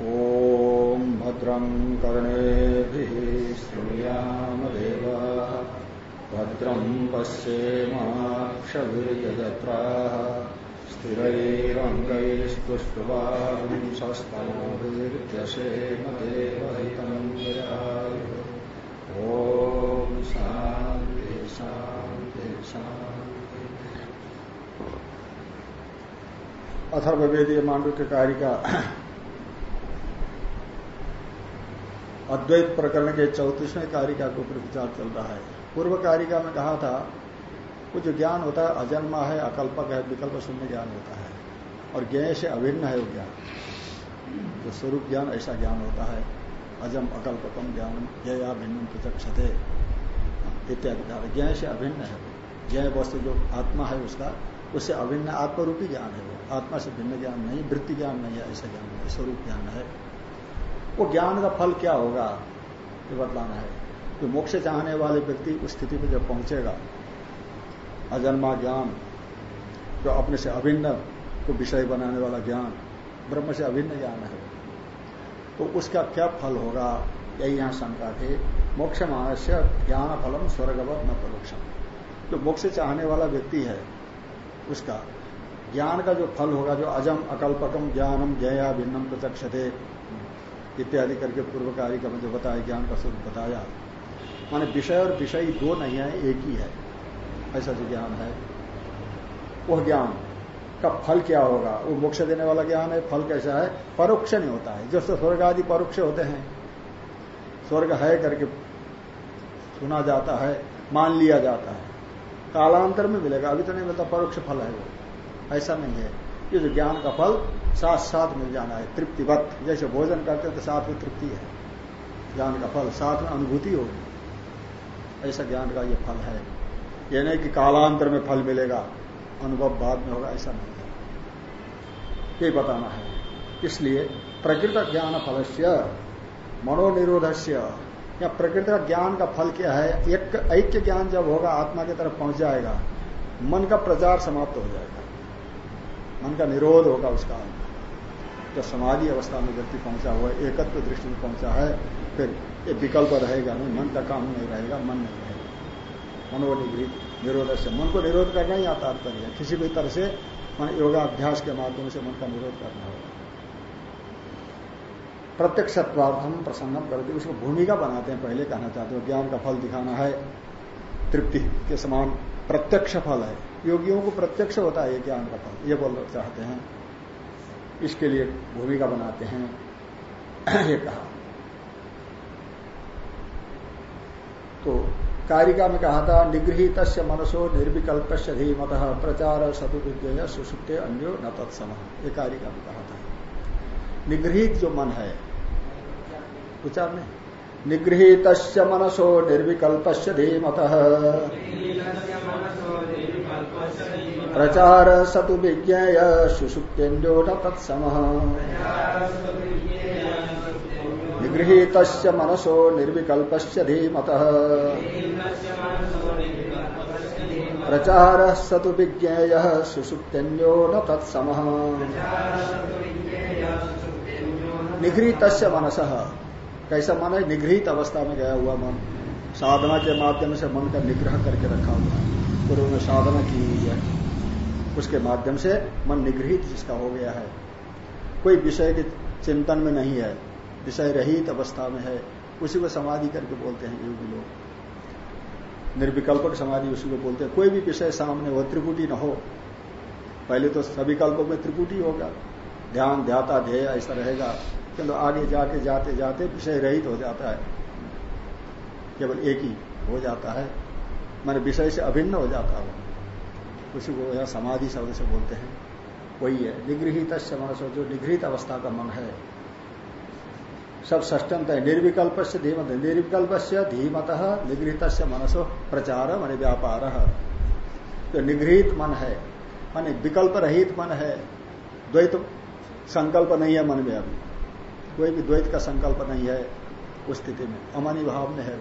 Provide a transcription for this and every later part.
ॐ भद्रं कर्णेभिः श्रूयामदेवाः भद्रं पश्येमाक्षभिर्यजत्राः स्थिरैरङ्गैस्तुष्टुवांसस्तनोभिर्दशेम देवहितं ॐ शान्ति शान्ति शान्ति। अथर्ववेदीय मांडुक्य कार्य का अद्वैत प्रकरण के चौतीसवें कारिका के ऊपर विचार चल रहा है। पूर्व कारिका में कहा था वो जो ज्ञान होता है, अजन्मा है, अकल्पक है, विकल्प शून्य ज्ञान होता है। और ज्ञ से अभिन्न है वो ज्ञान। जो स्वरूप ज्ञान, ऐसा ज्ञान होता है। अजम अकल्पकम ज्ञान जया भिन्न प्रचक्षते। इत्यादि कहा ज्ञ से अभिन्न है ज्ञ वस्तु जो आत्मा है उसका, उससे अभिन्न आत्मरूपी ज्ञान है वो। आत्मा से भिन्न ज्ञान नहीं, वृत्ति ज्ञान नहीं है, ऐसा ज्ञान है। स्वरूप ज्ञान है। वो ज्ञान का फल क्या होगा? ये बतलाना है। जो मोक्ष चाहने वाले व्यक्ति उस स्थिति में जब पहुंचेगा, अजन्मा ज्ञान, जो अपने से अभिन्न को विषय बनाने वाला ज्ञान, ब्रह्म से अभिन्न ज्ञान है। तो उसका क्या फल होगा? यही यहाँ शंका थे। मोक्ष मानस्य ज्ञान फलम स्वर्गवत न परोक्षम जो मोक्ष चाहने वाला व्यक्ति है, उसका ज्ञान का जो फल होगा, जो अजम अकल्पकम ज्ञानम जया भिन्नम प्रत्यक्षते इत्यादि करके पूर्व कार्य का जो बताया, ज्ञान का स्वरूप बताया। माने विषय और विषय दो नहीं है एक ही है। ऐसा जो ज्ञान है, वह ज्ञान का फल क्या होगा? वो मोक्ष देने वाला ज्ञान है, फल कैसा है? परोक्ष नहीं होता है। जैसे स्वर्ग आदि परोक्ष होते हैं, स्वर्ग है करके सुना जाता है, मान लिया जाता है। कालांतर में मिलेगा, अभी तो नहीं मिलता, परोक्ष फल है वो। ऐसा नहीं है। ये जो ज्ञान का फल साथ साथ मिल जाना है। तृप्तिवत। जैसे भोजन करते हैं तो साथ में तृप्ति है। ज्ञान का फल साथ में अनुभूति होगी। ऐसा ज्ञान का ये फल है। ये नहीं कि कालांतर में फल मिलेगा, अनुभव बाद में होगा, ऐसा नहीं ये बताना है। इसलिए प्रकृत ज्ञान फलस्य, मनोनिरोधस्य, या प्रकृति ज्ञान का फल क्या है? एक ऐक्य ज्ञान जब होगा, आत्मा की तरफ़ पहुँच जाएगा, मन का प्रचार समाप्त हो जाएगा। मन का निरोध होगा उसका। जब समाधि अवस्था में व्यक्ति पहुँचा हुआ, एकत्व दृष्टि में पहुँचा है, फिर ये विकल्प रहेगा नहीं, मन का काम नहीं रहेगा, मन नहीं रहेगा। मनोनिगृहित निरोध से मन को निरोध करना ही आता है। किसी भी तरह से मन योगाभ्यास के माध्यम से मन का निरोध करना होगा। प्रत्यक्षत्वार्थम प्रसंगम करते उसको भूमिका बनाते हैं, पहले कहना चाहते हो, ज्ञान का फल दिखाना है, तृप्ति के समान प्रत्यक्ष फल है। योगियों को प्रत्यक्ष होता है ज्ञान का फल। ये बोलना चाहते हैं। इसके लिए भूमिका बनाते हैं। ये कहा। तो कारिका में कहा था निगृहित मनसो निर्विकल्प धीमत, प्रचार सदुविद्य सुसुप्ते अन्यो न तत्सम। ये कारिका में कहा था। निगृहित जो मन है, विचार में? निगृहित मनसो निर्विकल्प धीमत। प्रचार सतु विज्ञेय सुसुप्तेन्द्रो न तत्सम निगृहित मनसो निर्विकल्प धीमत। प्रचार सतु विज्ञेय सुसुप्तेन्द्रो न तत्सम निगृहित मनस। कैसा मन है? निगृहित अवस्था में गया हुआ मन। साधना के माध्यम से मन का निग्रह करके रखा हुआ पूर्व में साधना की हुई है। उसके माध्यम से मन निगृहित जिसका हो गया है। कोई विषय के चिंतन में नहीं है। विषय रहित अवस्था में है। उसी को समाधि करके बोलते हैं योगी लोग। निर्विकल्पक समाधि उसी को बोलते हैं। कोई भी विषय सामने हो त्रिपुटी न हो। पहले तो सभी कल्पों में त्रिपुटी होगा। ध्यान, ध्याता, ध्येय ऐसा रहेगा। किंतु आगे जाके, जाते जाते विषय रहित हो जाता है। केवल एक ही हो जाता है। मैंने विषय से अभिन्न हो जाता है। उसी को यह समाधि शब्द से बोलते हैं। वही है, निगृहित मनसो जो निगृहित अवस्था का मन है। सब ष्टंत है निर्विकल्प से धीमत निर्विकल्प से धीमत निगृहित मनसो प्रचार मान व्यापार। जो निगृहित मन है, मान विकल्प रहित मन है, द्वैत संकल्प नहीं है मन में अभी। कोई भी द्वैत का संकल्प नहीं है उस स्थिति में। अमानी भाव में है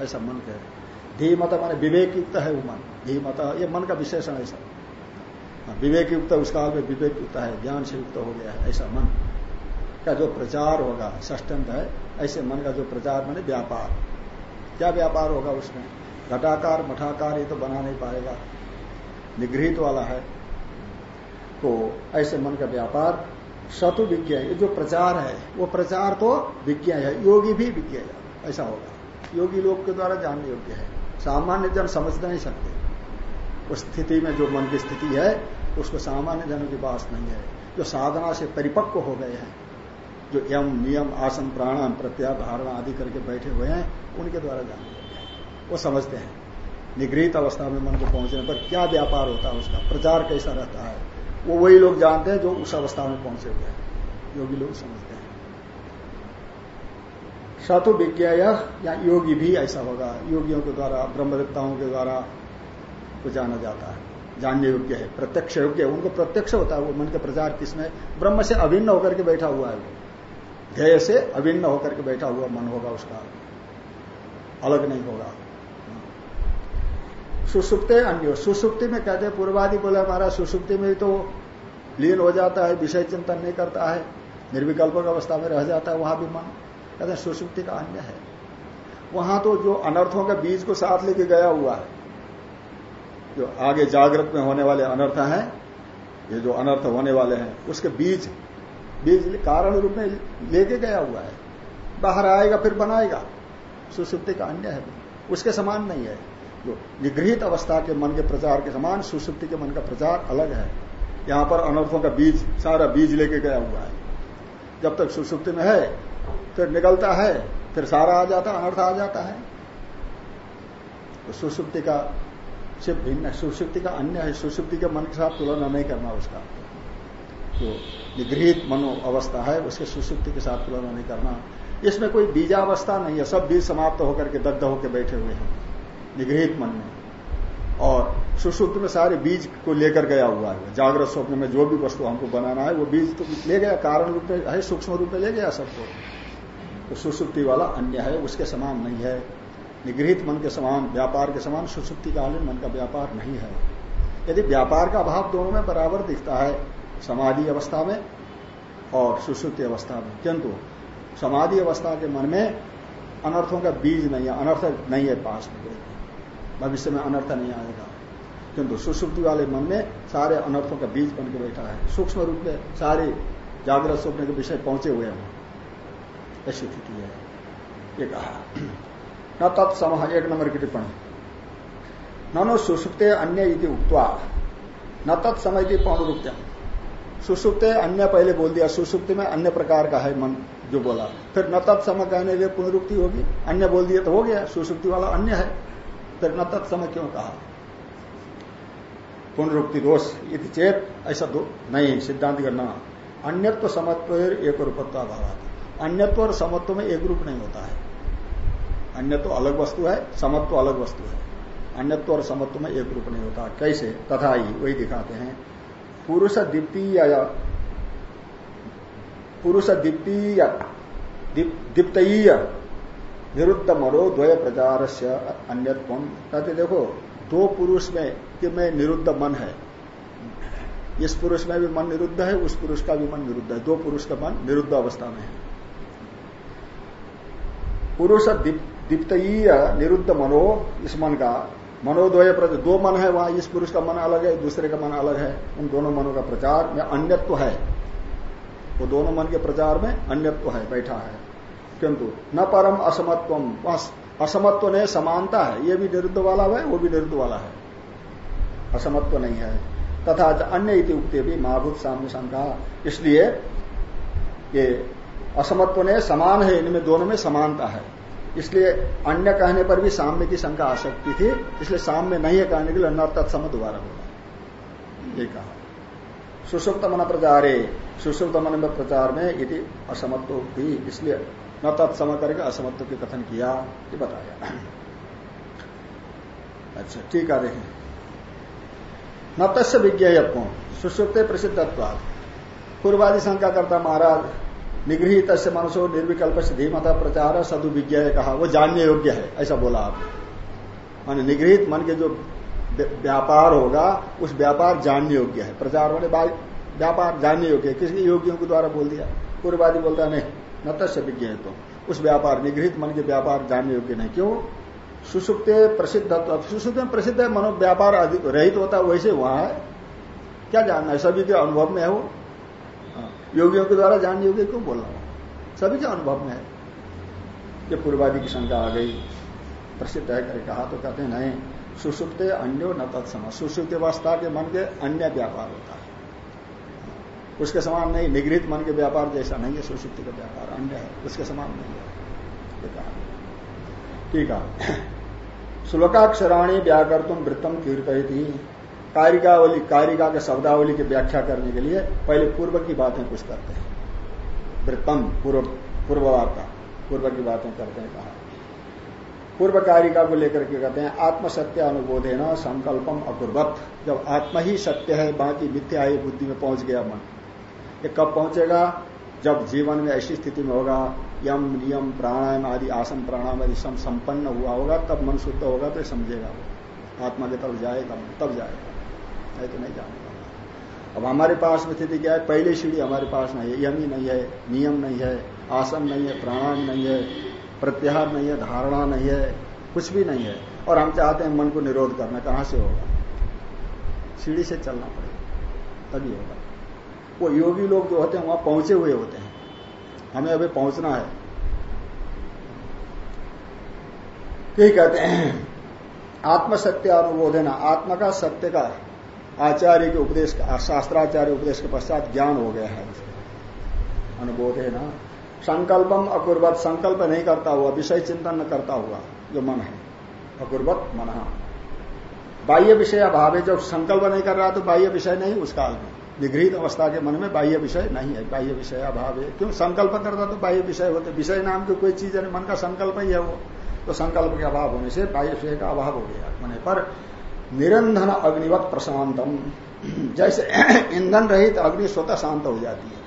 ऐसा मन कह रहे धीमत माने विवेक युक्त है वो मन। धीमत, ये मन का विशेषण है सब विवेक युक्त उस काल में विवेक युक्त है ज्ञान से युक्त हो गया है, ऐसा मन। का जो प्रचार होगा ष्टंत है, ऐसे मन का जो प्रचार माने व्यापार। क्या व्यापार होगा उसमें? घटाकार, मठाकार ये तो बना नहीं पाएगा। निगृहित वाला है। तो ऐसे मन का व्यापार शतु विज्ञा, ये जो प्रचार है, वो प्रचार तो विज्ञा है, योगी भी विज्ञा है, ऐसा होगा। योगी लोग के द्वारा जानने योग्य है। सामान्य जन समझ नहीं सकते। उस स्थिति में जो मन की स्थिति है, उसको सामान्य जनों के पास नहीं है। जो साधना से परिपक्व हो गए हैं, जो यम, नियम, आसन, प्राणायाम प्रत्याह धारणा आदि करके बैठे हुए हैं, उनके द्वारा जानते वो समझते हैं। निगृहित अवस्था में मन को पहुँचने पर क्या व्यापार होता है उसका? प्रचार कैसा रहता है? वो वही लोग जानते हैं जो उस अवस्था में पहुँचे हुए हैं। योगी लोग समझते हैं। सतु विज्ञा या योगी भी ऐसा होगा। योगियों के द्वारा ब्रह्मदेवताओं के द्वारा को जाना जाता है। जानने योग्य है, प्रत्यक्ष योग्य उनको प्रत्यक्ष होता है, वो मन के प्रचार किसमें ब्रह्म से अभिन्न होकर के बैठा हुआ है वो। ध्येय से अभिन्न होकर के बैठा हुआ मन होगा उसका। अलग नहीं होगा। सुसुप्ते अन्य। सुसुप्ति में कहते हैं, पूर्वादि बोले हमारा सुसुप्ति में तो लीन हो जाता है, विषय चिंतन नहीं करता है निर्विकल्प अवस्था में रह जाता है वहाँ भी मन। कहते सुसुप्ति का अन्य है। वहाँ तो जो अनर्थों का बीज को साथ लेके गया हुआ है, जो आगे जागृत में होने वाले अनर्थ हैं, ये जो अनर्थ होने वाले हैं, उसके बीज बीज कारण रूप में लेके गया हुआ है। बाहर आएगा, फिर बनाएगा। सुसुप्ति का अन्य है। उसके समान नहीं है। जो निगृहित अवस्था के मन के प्रचार के समान सुसुप्ति के मन का प्रचार अलग है। यहाँ पर अनर्थों का बीज, सारा बीज लेके गया हुआ है। जब तक सुसुप्ति में है फिर निकलता है, फिर सारा आ जाता, अनर्थ आ जाता है। तो सुसुप्ति का से भिन्न सुसुप्ति का अन्य है, सुसुप्ति के मन के साथ तुलना नहीं करना उसका। जो निगृहित मनो अवस्था है, उसके सुसुप्ति के साथ तुलना नहीं करना। इसमें कोई बीजावस्था नहीं है, सब बीज समाप्त होकर के दग्ध होकर बैठे हुए हैं, निगृहित मन में। और सुसुप्त में सारे बीज को लेकर गया हुआ है। जागृत स्वप्न में जो भी वस्तु हमको बनाना है, वो बीज तो ले गया, कारण रूप में है, सूक्ष्म रूप में ले गया सबको। तो सुसुप्ति वाला अन्य है, उसके समान नहीं है। निगृहित मन के समान, व्यापार के समान सुसुप्तिकालीन मन का व्यापार नहीं है। यदि व्यापार का अभाव दोनों में बराबर दिखता है, समाधि अवस्था में और सुसुप्ति अवस्था में, किंतु समाधि अवस्था के मन में अनर्थों का बीज नहीं है, अनर्थ नहीं है पास में। भविष्य में अनर्थ नहीं आएगा। किंतु सुसुप्ति वाले मन में सारे अनर्थों का बीज बन के बैठा है। सूक्ष्म रूप में सारे जागृत स्वप्न के विषय पहुँचे हुए हैं। ऐसी स्थिति है। ये कहा। न तत्सम एक नंबर की टिप्पणी। ननो सुसुप्ते अन्य उक्वा न तत्समय की पौनरुक्त्यम सुसुप्ते अन्य पहले बोल दिया सुसुप्ति में अन्य प्रकार का है मन, जो बोला। फिर न तत्समय कहने के पुनरुक्ति होगी, अन्य बोल दिया तो हो गया सुसुप्ति वाला अन्य है। फिर न तत्समय क्यों कहा? पुनरुक्ति दोष यदि चेत ऐसा दो नहीं, सिद्धांत करना अन्यत्व समत्व एक रूपत्व अभाव अन्यत्व और समत्व में एक रूप नहीं होता है। अन्य तो अलग वस्तु है, समत्व अलग वस्तु है। अन्यत्व और समत्व में एक रूप नहीं होता। कैसे? तथा ही, वही दिखाते हैं। पुरुष द्वितीय पुरुष द्वितीय दीप्तीय निरुद्ध मरो द्वय प्रचार से अन्यत्व। कहते देखो दो पुरुष में कि में निरुद्ध मन है। इस पुरुष में भी मन निरुद्ध है, उस पुरुष का भी मन निरुद्ध है। दो पुरुष का मन निरुद्ध अवस्था में है। पुरुष दीप्तीय निरुद्ध मनो, इस मन का। मनोद्वय दो मन है, वहाँ इस पुरुष का मन अलग है, दूसरे का मन अलग है। उन दोनों मनों का प्रचार में अन्यत्व है। वो दोनों मन के प्रचार में अन्यत्व है, बैठा है। किंतु न परम असमत्व असमत्व नहीं, समानता है। ये भी निरुद्ध वाला है, वो भी निरुद्ध वाला है। असमत्व नहीं है। तथा अन्य इति उक्ति भी महाभूत साम्य शंका। इसलिए ये असमत्व ने समान है, इनमें दोनों में समानता है। इसलिए अन्य कहने पर भी साम्य की शंका आ सकती थी, इसलिए साम्य नहीं है कहने के लिए न तत्सम दोबारा होगा ये कहा। सुसुप्त मन प्रचारे, सुसुप्त मन में प्रचार में यदि असमत्व भी, इसलिए न तत्सम करके असमत्व के कथन किया, ये बताया। अच्छा ठीक है, देखें। न तस्य विज्ञेयत्व सुसुप्त प्रसिद्धत्वाद पूर्वादि शंका करता महाराज निगृहित मनुष्य निर्विकल्प से धीमता प्रचार सदु विज्ञा कहा, वो जानने योग्य है, ऐसा बोला आप मान निगृहित मन के जो व्यापार होगा, उस व्यापार जानने योग्य है। प्रचार वाले व्यापार जानने योग्य है किसी योगियों के द्वारा बोल दिया? पूर्ववादी बोलता नहीं। न तस्य विज्ञ तो उस व्यापार निगृहित मन के व्यापार जानने योग्य नहीं। क्यों? सुसुप्त प्रसिद्ध सुसुप्त में प्रसिद्ध है मनो व्यापार रहित होता है वैसे वहाँ है। क्या जानना है? सभी के अनुभव में है वो। हाँ, योगियों के द्वारा जानने योग्य क्यों बोल? रहा सभी के अनुभव में है। ये पूर्वादि की शंका आ गई। प्रसिद्ध है करके कहा तो कहते नहीं। सुसुप्त अन्यो न तत्सम। सुसुप्त अवस्था के मन के अन्य व्यापार होता है। उसके समान नहीं, निगृहित मन के व्यापार जैसा नहीं है सुसुप्ति का व्यापार, अन्य है, उसके समान नहीं है। ठीक है। श्लोकाक्षराणी व्याकर तुम वृत्तम कीर्तयती। कारिकावली, कारिका के शब्दावली की व्याख्या करने के लिए पहले पूर्व की बातें कुछ करते हैं। वृत्तम पूर्व, पूर्ववार्ता, पूर्व की बातें करते हैं कहा। पूर्व कारिका को लेकर के कहते हैं, आत्मसत्य अनुबोधे न संकल्पम अकुर्वत। जब आत्मा ही सत्य है, बाकी मिथ्या ही बुद्धि में पहुँच गया मन। ये कब पहुंचेगा, जब जीवन में ऐसी स्थिति में होगा, यम नियम प्राणायाम आदि आसन प्राणायाम आदि सम संपन्न हुआ होगा, तब मन शुद्ध होगा तो समझेगा वो। आत्मा के तरफ़ जाएगा तब जाएगा। नहीं तो नहीं जाने अब हमारे पास में स्थिति क्या है? पहली सीढ़ी हमारे पास नहीं है, यम ही नहीं है, नियम नहीं है, आसन नहीं है, प्राणायाम नहीं है, प्रत्याहार नहीं है, धारणा नहीं है, कुछ भी नहीं है। और हम चाहते हैं मन को निरोध करना, कहाँ से होगा? सीढ़ी से चलना पड़ेगा, तभी होगा। वो योगी लोग जो होते हैं, वहाँ पहुँचे हुए होते हैं। हमें अभी पहुँचना है। यही कहते हैं आत्मसत्य अनुबोधना आत्मा का सत्य का आचार्य के उपदेश का, शास्त्राचार्य उपदेश के पश्चात ज्ञान हो गया है। अनुबोध है ना? संकल्पम अकुर्वत, संकल्प नहीं करता हुआ, विषय चिंतन न करता हुआ, जो मन है। अकुर्वत मन। बाह्य विषय अभाव है जब संकल्प नहीं कर रहा तो बाह्य विषय नहीं, उस काल में। निगृहित अवस्था के मन में बाह्य विषय नहीं है, बाह्य विषय अभाव है। क्यों? संकल्प करता तो बाह्य विषय होते विषय नाम की कोई चीज़ है मन का संकल्प ही है वो। तो संकल्प के अभाव होने से बाह्य विषय का अभाव हो गया। मन पर निरंधन अग्निवत प्रशांतम। जैसे ईंधन रहित अग्नि स्वतः शांत हो जाती है।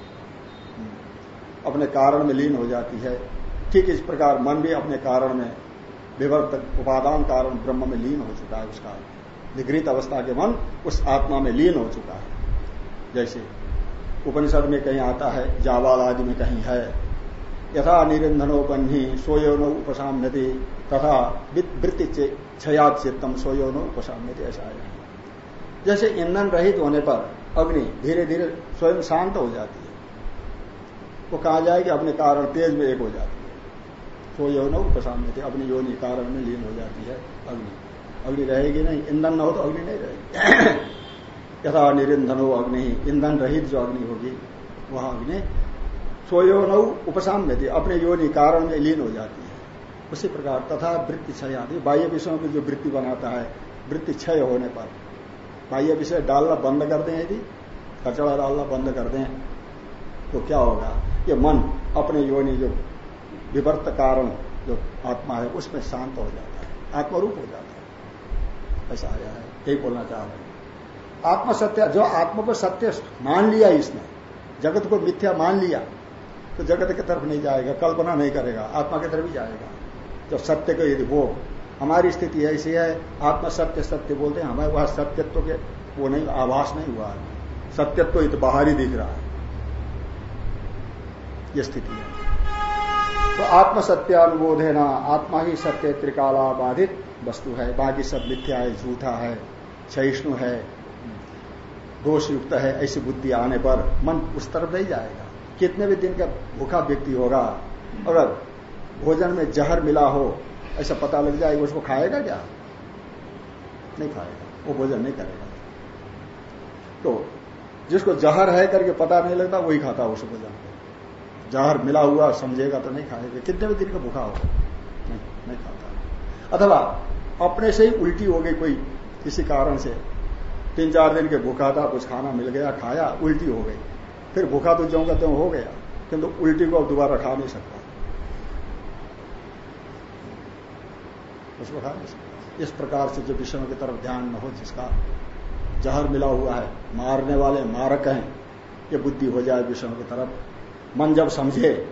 अपने कारण में लीन हो जाती है। ठीक इस प्रकार मन भी अपने कारण में विवर्त उपादान कारण ब्रह्म में लीन हो चुका है उसका। निगृहित अवस्था के मन उस आत्मा में लीन हो चुका है। जैसे उपनिषद में कहीं आता है, जावाल आदि में कहीं है। यथा निरंधनो बन्ही सोयोनो उपसाम्यति, तथा वृत्ति छयात चित्तम सोयोनो उपसाम्यति, ऐसा है। जैसे ईंधन रहित होने पर अग्नि धीरे धीरे स्वयं शांत हो जाती है। वो कहा जाए कि अपने कारण तेज में एक हो जाती है। सो यौन उपसाम्य अपनी योनि कारण में लीन हो जाती है अग्नि। अग्नि रहेगी नहीं, ईंधन न हो तो अग्नि नहीं रहेगी। यथा निरंधन हो अग्नि ईंधन रहित जो अग्नि होगी, वह अग्नि। स्वयोनौ उपसाम्य थी अपने योनि कारण में लीन हो जाती है। उसी प्रकार तथा वृत्ति क्षय आदि बाह्य विषयों में जो वृत्ति बनाता है, वृत्ति क्षय होने पर। बाह्य विषय डालना बंद कर दें यदि कचड़ा डालना बंद कर दें तो क्या होगा? ये मन, अपने योनि जो विवर्त कारण, जो आत्मा है, उसमें शांत हो जाता है, आत्मरूप हो जाता है। ऐसा आया है। यही बोलना चाह रहे हैं। आत्म सत्य जो आत्मा को सत्य मान लिया इसने, जगत को मिथ्या मान लिया तो जगत की तरफ़ नहीं जाएगा, कल्पना नहीं करेगा, आत्मा की तरफ़ ही जाएगा। जब सत्य को यदि वो, हमारी स्थिति ऐसी है, आत्मा सत्य सत्य बोलते हैं, हमारे वहाँ सत्यत्व के, वो नहीं, आभास नहीं हुआ है। सत्यत्व तो बाहर ही दिख रहा है। ये स्थिति है। तो आत्म सत्यानुबोध है ना, आत्मा ही सत्य त्रिकाला बाधित वस्तु है, बाकी सब मिथ्या है, झूठा है, सहिष्णु है दोष युक्त है ऐसी बुद्धि आने पर मन उस तरफ़ नहीं जाएगा। कितने भी दिन का भूखा व्यक्ति होगा अगर भोजन में जहर मिला हो ऐसा पता लग जाएगा उसको खाएगा क्या? नहीं खाएगा। वो भोजन नहीं करेगा। तो जिसको जहर है करके पता नहीं लगता वही खाता उस भोजन को। जहर मिला हुआ समझेगा तो नहीं खाएगा। कितने भी दिन का भूखा हो नहीं, नहीं खाता। अथवा अपने से ही उल्टी हो गई कोई किसी कारण से तीन चार दिन के भूखा था, कुछ खाना मिल गया, खाया, उल्टी हो गई। फिर भूखा तो का त्यों हो गया। किंतु उल्टी को अब दोबारा खा नहीं सकता। उसको खा नहीं सकता। इस प्रकार से जो विषयों की तरफ़ ध्यान न हो, जिसका जहर मिला हुआ है, मारने वाले मारक हैं, ये बुद्धि हो जाए विषयों की तरफ़। मन जब समझे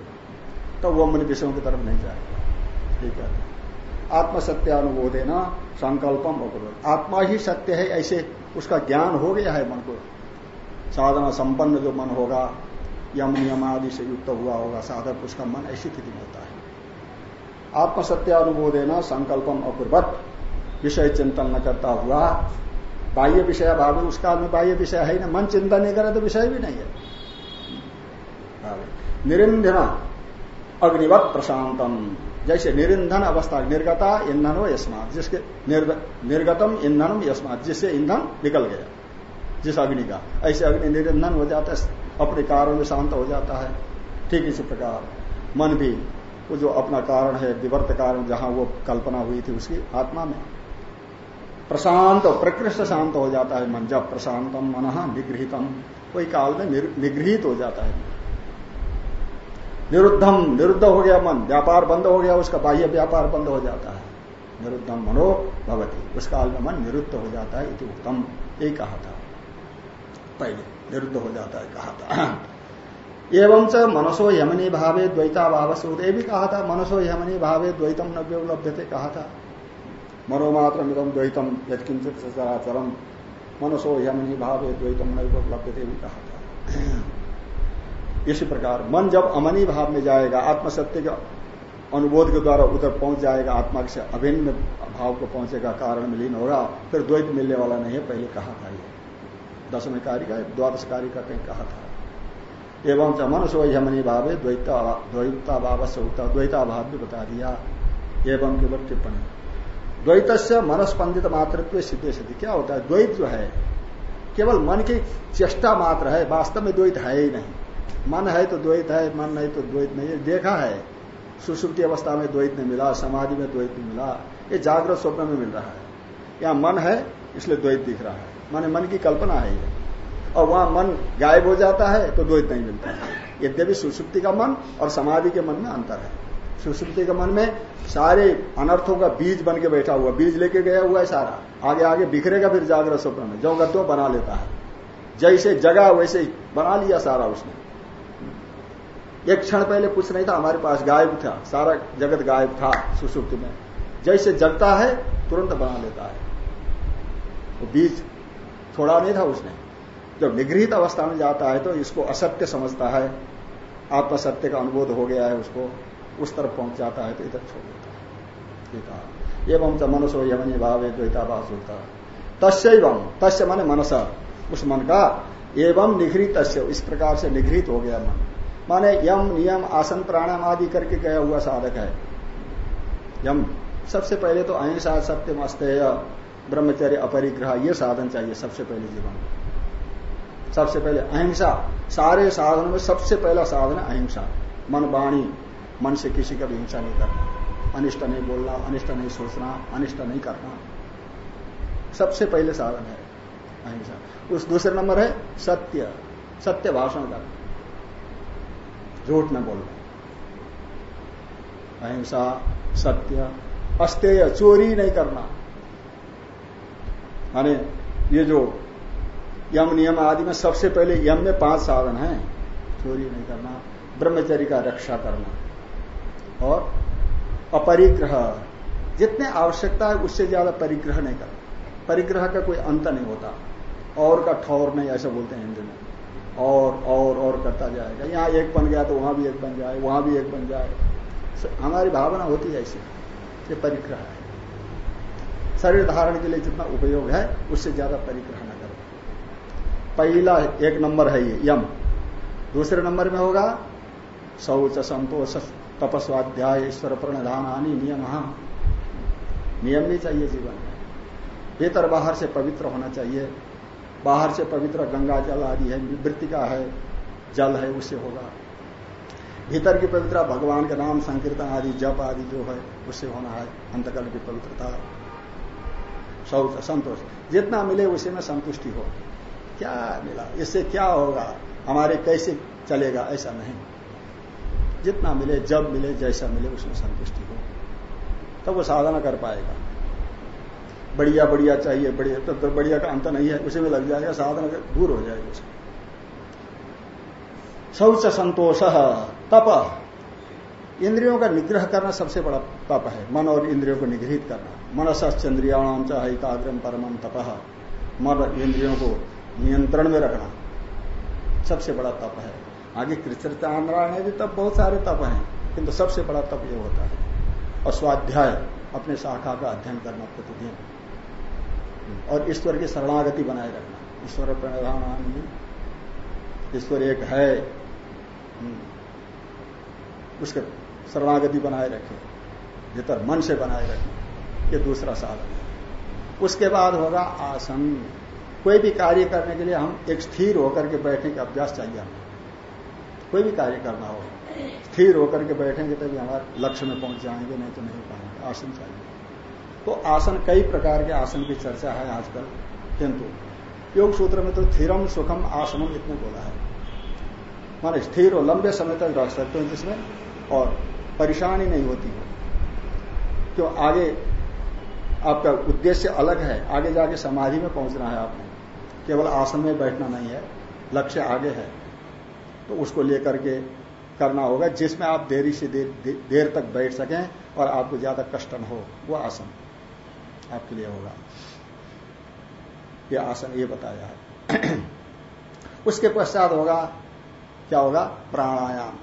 तो वो मन विषयों की तरफ़ नहीं जाएगा ठीक है? आत्म सत्यानुबोधे न संकल्पम आत्मा ही सत्य है, ऐसे उसका ज्ञान हो गया है मन को। साधना संपन्न जो मन होगा, यम नियम आदि से युक्त हुआ होगा, साधक उसका मन ऐसी स्थिति में होता है। आत्मसत्यानुबोधे न संकल्पम अपूर्वत विषय चिंतन न करता हुआ। बाह्य विषय भाव उसका में बाह्य विषय है ना, मन चिंता नहीं करे तो विषय भी नहीं है। निरिंधन अग्निवत प्रशांतम। जैसे निरिंधन अवस्था निर्गता ईंधन हो यस्मात, जिसके निर्गतम ईंधनम यस्मात, जिससे ईंधन निकल गया। जिस अग्नि का। ऐसे अग्नि निरिंधन हो जाता है, अपने कारण में शांत हो जाता है। ठीक इसी प्रकार, मन भी, वो जो अपना कारण है, विवर्त कारण, जहाँ वो कल्पना हुई थी उसकी आत्मा में। प्रशांत, प्रकृष्ट शांत हो जाता है मन। जब प्रशांतम मन निगृहितम कोई काल में निगृहित हो जाता है। निरुद्धम, निरुद्ध हो गया मन, व्यापार बंद हो गया, उसका बाह्य व्यापार बंद हो जाता है। निरुद्धम मनो भगवती उस काल में मन निरुद्ध हो जाता है इति उत्तम यही कहा था। पहले, निरुद्ध हो जाता है, कहा था। एवं च मनसो यमनी भावे द्वैता भाव से भी कहा था, मनसो यमनी भावे द्वैतम उपलब्ध थे कहा था। मनोमात्र द्वैतम यथकिंचित सचराचरम मनसो यमनी भावे द्वैतम उपलब्ध थे भी कहा था। इसी प्रकार मन जब अमनी भाव में जाएगा, आत्मसत्य के अनुबोध के द्वारा उधर पहुँच जाएगा, आत्मा से अभिन्न भाव को पहुंचेगा, कारण में लीन होगा, फिर द्वैत मिलने वाला नहीं है, पहले कहा था ये। दसवें कार्य का द्वादश कार्य का कहीं कहा था। एवं च मनुष्य यमनी भाव द्वैता भाव से होता द्वैता भाव भी बता दिया, एवं केवल टिप्पणी। द्वैत से मनस्पंदित मातृत्व सिद्धे सिद्धि। क्या होता है? द्वैत जो है, केवल मन की चेष्टा मात्र है, वास्तव में द्वैत है ही नहीं। मन है तो द्वैत है, मन नहीं तो द्वैत नहीं है। देखा है सुसुप्ति अवस्था में द्वैत नहीं मिला, समाधि में द्वैत नहीं मिला, ये जागृत स्वप्न में मिल रहा है। यहाँ मन है, इसलिए द्वैत दिख रहा है। माने मन की कल्पना है ये। और वहाँ मन गायब हो जाता है तो द्वैत नहीं मिलता है। यद्यपि सुसुप्ति का मन और समाधि के मन में अंतर है। सुसुप्ति के मन में सारे अनर्थों का बीज बन के बैठा हुआ, बीज लेके गया हुआ है सारा। आगे आगे बिखरेगा फिर जागृत स्वप्न में। जो गद्दो बना लेता है। जैसे जगह वैसे बना लिया सारा उसने। एक क्षण पहले कुछ नहीं था, हमारे पास गायब था, सारा जगत गायब था सुसुप्ति में। जैसे जगता है, तुरंत बना लेता है। वो बीज छोड़ा नहीं था उसने। जब निगृहित अवस्था में जाता है तो इसको असत्य समझता है। आत्मसत्य का अनुबोध हो गया है उसको। उस तरफ़ पहुँच जाता है तो इधर छोड़ देता है। एवं च मनुष्य यमनी भाव द्वैताभास होता तस्व तस्य मन मनस। उस मन का एवं निगृहित इस प्रकार से निगृहित हो गया मन। माने यम, नियम, आसन, प्राणायाम आदि करके गया हुआ साधक है। यम, सबसे पहले तो अहिंसा, सत्य मस्तेय ब्रह्मचर्य, अपरिग्रह, ये साधन चाहिए सबसे पहले जीवन सबसे पहले अहिंसा, सारे साधनों में सबसे पहला साधन है अहिंसा। मन वाणी, मन से किसी का भी हिंसा नहीं करना। अनिष्ट नहीं बोलना, अनिष्ट नहीं सोचना, अनिष्ट नहीं करना। सबसे पहले साधन है अहिंसा। उस दूसरे नंबर है सत्य सत्य भाषण करना। झूठ न बोलना अहिंसा, सत्य, अस्तेय, चोरी नहीं करना। माने ये जो यम नियम आदि में सबसे पहले यम में पाँच साधन है, चोरी नहीं करना, ब्रह्मचर्य का रक्षा करना और अपरिग्रह। जितने आवश्यकता है उससे ज़्यादा परिग्रह नहीं करना। परिग्रह का कोई अंत नहीं होता। और का ठौर नहीं, ऐसा बोलते हैं हिंदी में। और और और करता जाएगा। यहाँ एक बन गया तो वहाँ भी एक बन जाए, वहाँ भी एक बन जाए। हमारी भावना होती है ऐसी, ये परिग्रह है। शरीर धारण के लिए जितना उपयोग है, उससे ज़्यादा परिग्रह न करो। पहला एक नंबर है ये, यम। दूसरे नंबर में होगा, शौच, संतोष, तपस्वाध्याय, ईश्वर प्रणधान आनी नियम। नियम भी चाहिए जीवन में। भीतर बाहर से पवित्र होना चाहिए। बाहर से पवित्र गंगा जल आदि है वृत्तिका है, जल है उससे होगा। भीतर की पवित्रता भगवान के नाम संकीर्तन आदि, जप आदि जो है उससे होना है अंतकल की पवित्रता। शौच संतोष। जितना मिले उसी में संतुष्टि हो। क्या मिला? इससे क्या होगा? हमारे कैसे चलेगा? ऐसा नहीं। जितना मिले, जब मिले, जैसा मिले, उसमें संतुष्टि हो। तब तो वो साधना कर पाएगा। बढ़िया बढ़िया चाहिए, बढ़िया, तब तो बढ़िया का अंत नहीं है, उसी में लग जाएगा, साधना दूर हो जाएगा उसका शौच संतोष, तप। इंद्रियों का निग्रह करना सबसे बड़ा तप है। मन और इंद्रियों को निगृहित करना। मनस चंद्रियाणाम चाहे एकाग्रम परम तप। मन इंद्रियों को नियंत्रण में रखना सबसे बड़ा तप है। आगे कृष्णारायण भी तप बहुत सारे तप हैं, किंतु सबसे बड़ा तप ये होता है। और स्वाध्याय, अपने शाखा का अध्ययन करना प्रतिदिन। और ईश्वर की शरणागति बनाए रखना। ईश्वर प्रधान ईश्वर एक है। हम्म, उसके शरणागति बनाए रखे। भीतर मन से बनाए रखे ये दूसरा साधन है। उसके बाद होगा आसन। कोई भी कार्य करने के लिए हम एक स्थिर होकर के बैठने का अभ्यास चाहिए हमें। कोई भी कार्य करना हो स्थिर होकर के बैठेंगे तभी हमारे लक्ष्य में पहुँच जाएँगे नहीं तो नहीं पाएँगे। आसन चाहिए। तो आसन कई प्रकार के आसन की चर्चा है आजकल किंतु योग सूत्र में तो स्थिरम सुखम आसनम इतने बोला है। माने स्थिर हो लंबे समय तक रख सकते हो जिसमें और परेशानी नहीं होती। क्यों? आगे आपका उद्देश्य अलग है। आगे जाके समाधि में पहुँचना है आपने। केवल आसन में बैठना नहीं है लक्ष्य आगे है। तो उसको लेकर के करना होगा जिसमें आप देरी से देर, देर तक बैठ सकें और आपको ज़्यादा कष्ट न हो वो आसन। आपके लिए होगा। ये आसन ये बताया है। उसके पश्चात होगा, क्या होगा? प्राणायाम।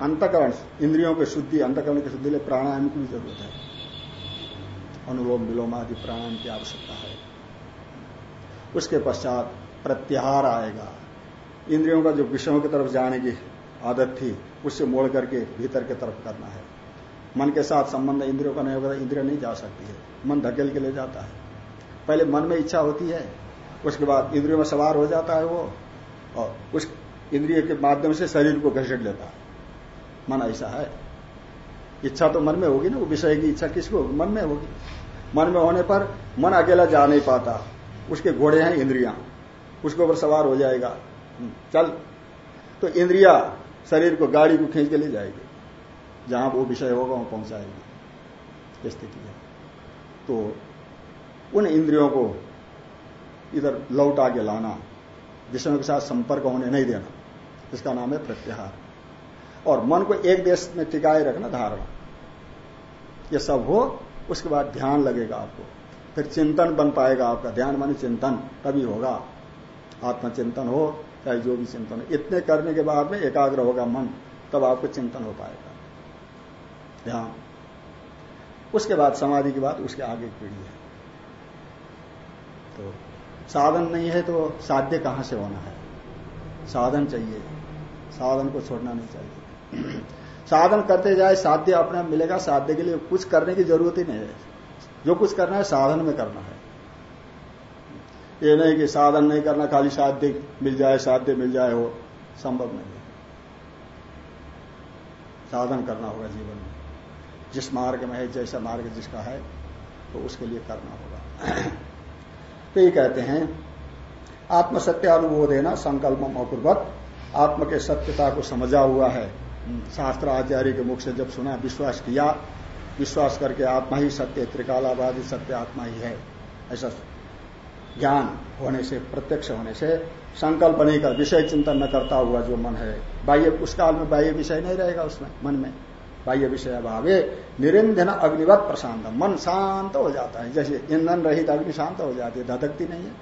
अंतकरण, इंद्रियों की शुद्धि, अंतकरण की शुद्धि लिए प्राणायाम की भी ज़रूरत है। अनुलोम विलोम आदि प्राणायाम की आवश्यकता है। उसके पश्चात प्रत्याहार आएगा। इंद्रियों का जो विषयों की तरफ़ जाने की आदत थी, उससे मोड़ करके भीतर की तरफ़ करना है। मन के साथ संबंध इंद्रियों का नहीं होगा इंद्रिया नहीं जा सकती है। मन धकेल के ले जाता है। पहले मन में इच्छा होती है उसके बाद इंद्रियों में सवार हो जाता है वो और उस इंद्रिय के माध्यम से शरीर को घसीट लेता है। मन ऐसा है। इच्छा तो मन में होगी ना वो विषय की इच्छा किसको मन में होगी। मन में होने पर मन अकेला जा नहीं पाता। उसके घोड़े हैं इंद्रिया। उसके ऊपर सवार हो जाएगा। हम्म, चल। तो इंद्रिया शरीर को गाड़ी को खींच के ले जाएगी। जहाँ वो विषय होगा वहाँ पहुंचाएगी स्थिति है। तो उन इंद्रियों को इधर लौटा के लाना, विषयों के साथ संपर्क होने नहीं देना, इसका नाम है प्रत्याहार। और मन को एक देश में टिकाए रखना धारणा। ये सब हो, उसके बाद ध्यान लगेगा आपको। फिर चिंतन बन पाएगा आपका। ध्यान मानी चिंतन, तभी होगा। आत्मचिंतन हो, चाहे जो भी चिंतन हो। इतने करने के बाद में एकाग्र होगा मन, तब आपको चिंतन हो पाएगा। ध्यान। उसके बाद समाधि के बाद उसके आगे पीढ़ी है। तो साधन नहीं है तो साध्य कहाँ से होना है? साधन चाहिए। साधन को छोड़ना नहीं चाहिए। साधन करते जाए, साध्य अपने मिलेगा, साध्य के लिए कुछ करने की ज़रूरत ही नहीं है। जो कुछ करना है, साधन में करना है। ये नहीं कि साधन नहीं करना, खाली साध्य मिल जाए, साध्य मिल जाए, हो, संभव नहीं है। साधन करना होगा जीवन में। जिस मार्ग में है, जैसा मार्ग जिसका है तो उसके लिए करना होगा। तो ये कहते हैं आत्मसत्य अनुभव देना संकल्प अपूर्वक, आत्म के सत्यता को समझा हुआ है। शास्त्र आचार्य के मुख से जब सुना, विश्वास किया, विश्वास करके आत्मा ही सत्य, त्रिकालाबादी सत्य आत्मा ही है। ऐसा ज्ञान होने से, प्रत्यक्ष होने से, संकल्प नहीं कर विषय चिंतन न करता हुआ जो मन है, बाह्य, उस काल में बाह्य विषय नहीं रहेगा उसमें, मन में। बाह्य विषय अभावे निरंजन अग्निवत प्रशांत मन शांत हो जाता है। जैसे ईंधन रहित अग्नि शांत हो जाती है, धधकती नहीं है।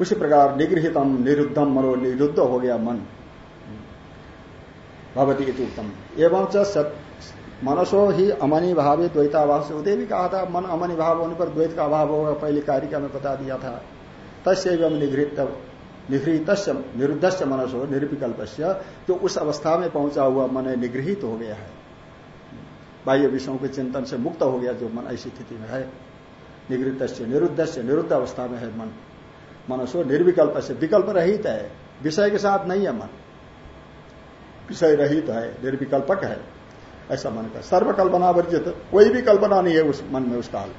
उसी प्रकार निगृहितम, निरुद्धम, मनो निरुद्ध हो गया मन। भवती उत्तम। एवं मनसो ही अमनी भाव द्वैताभाव से उदय भी कहा था, मन अमनी भाव होने पर द्वैत का अभाव होगा। पहले कारिका में बता दिया था। तस्य निगृहित निगृहित निरुद्ध मनसो निर्विकल्प जो उस अवस्था में पहुँचा हुआ मन निगृहित हो गया है। बाह्य विषयों के चिंतन से मुक्त हो गया जो मन ऐसी स्थिति में है। निगृहित निरुद्ध निरुद्ध अवस्था में है मन। मनसो निर्विकल्प से विकल्प रहित है। विषय के साथ नहीं है मन। विषय रहित है, निर्विकल्पक है, ऐसा मन का। सर्वकल्पना वर्जित, कोई भी कल्पना नहीं है उस मन में उस काल में।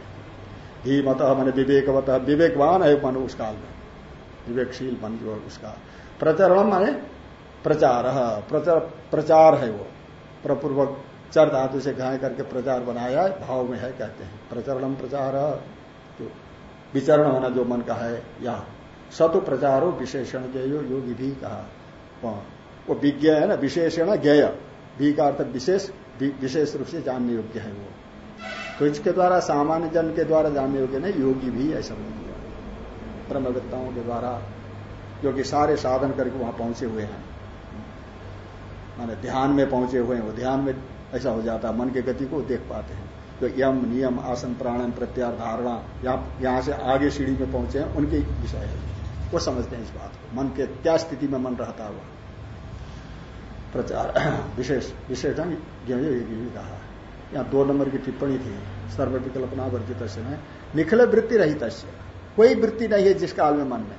धीमत मन विवेकवत, विवेकवान है मन उस काल में। विवेकशील मन जो उसका प्रचरण माने प्रचार प्रचार है वो। प्रपूर्वक चर धातु से घाय करके प्रचार बनाया है भाव में है कहते हैं। प्रचरणम प्रचार तो विचरण होना जो मन का है या सतु प्रचारो विशेषण ज्ञेयो योगी भी कहा। वो विज्ञ है ना, विशेषण ज्ञेय। भी का अर्थ विशेष विशेष रूप से जानने योग्य है वो। तो इसके द्वारा सामान्य जन के द्वारा जानने योग्य नहीं, योगी भी ऐसा दिया ब्रह्मविद्ताओं के द्वारा, जो कि सारे साधन करके वहाँ पहुँचे हुए हैं। माने ध्यान में पहुँचे हुए हैं, वो ध्यान में ऐसा हो जाता है, मन की गति को देख पाते हैं। जो यम, नियम, आसन, प्राणायाम प्रत्यार धारणा, यहाँ से आगे सीढ़ी में पहुँचे हैं, उनके विषय है। वो समझते हैं इस बात को। मन के क्या स्थिति में मन रहता हुआ। प्रचार, विशेष, विशेषण कहा यहाँ दो नंबर की टिप्पणी थी सर्वविकल्पना वर्जित में, निखिल वृत्ति रहित कोई वृत्ति नहीं है जिस काल में मन में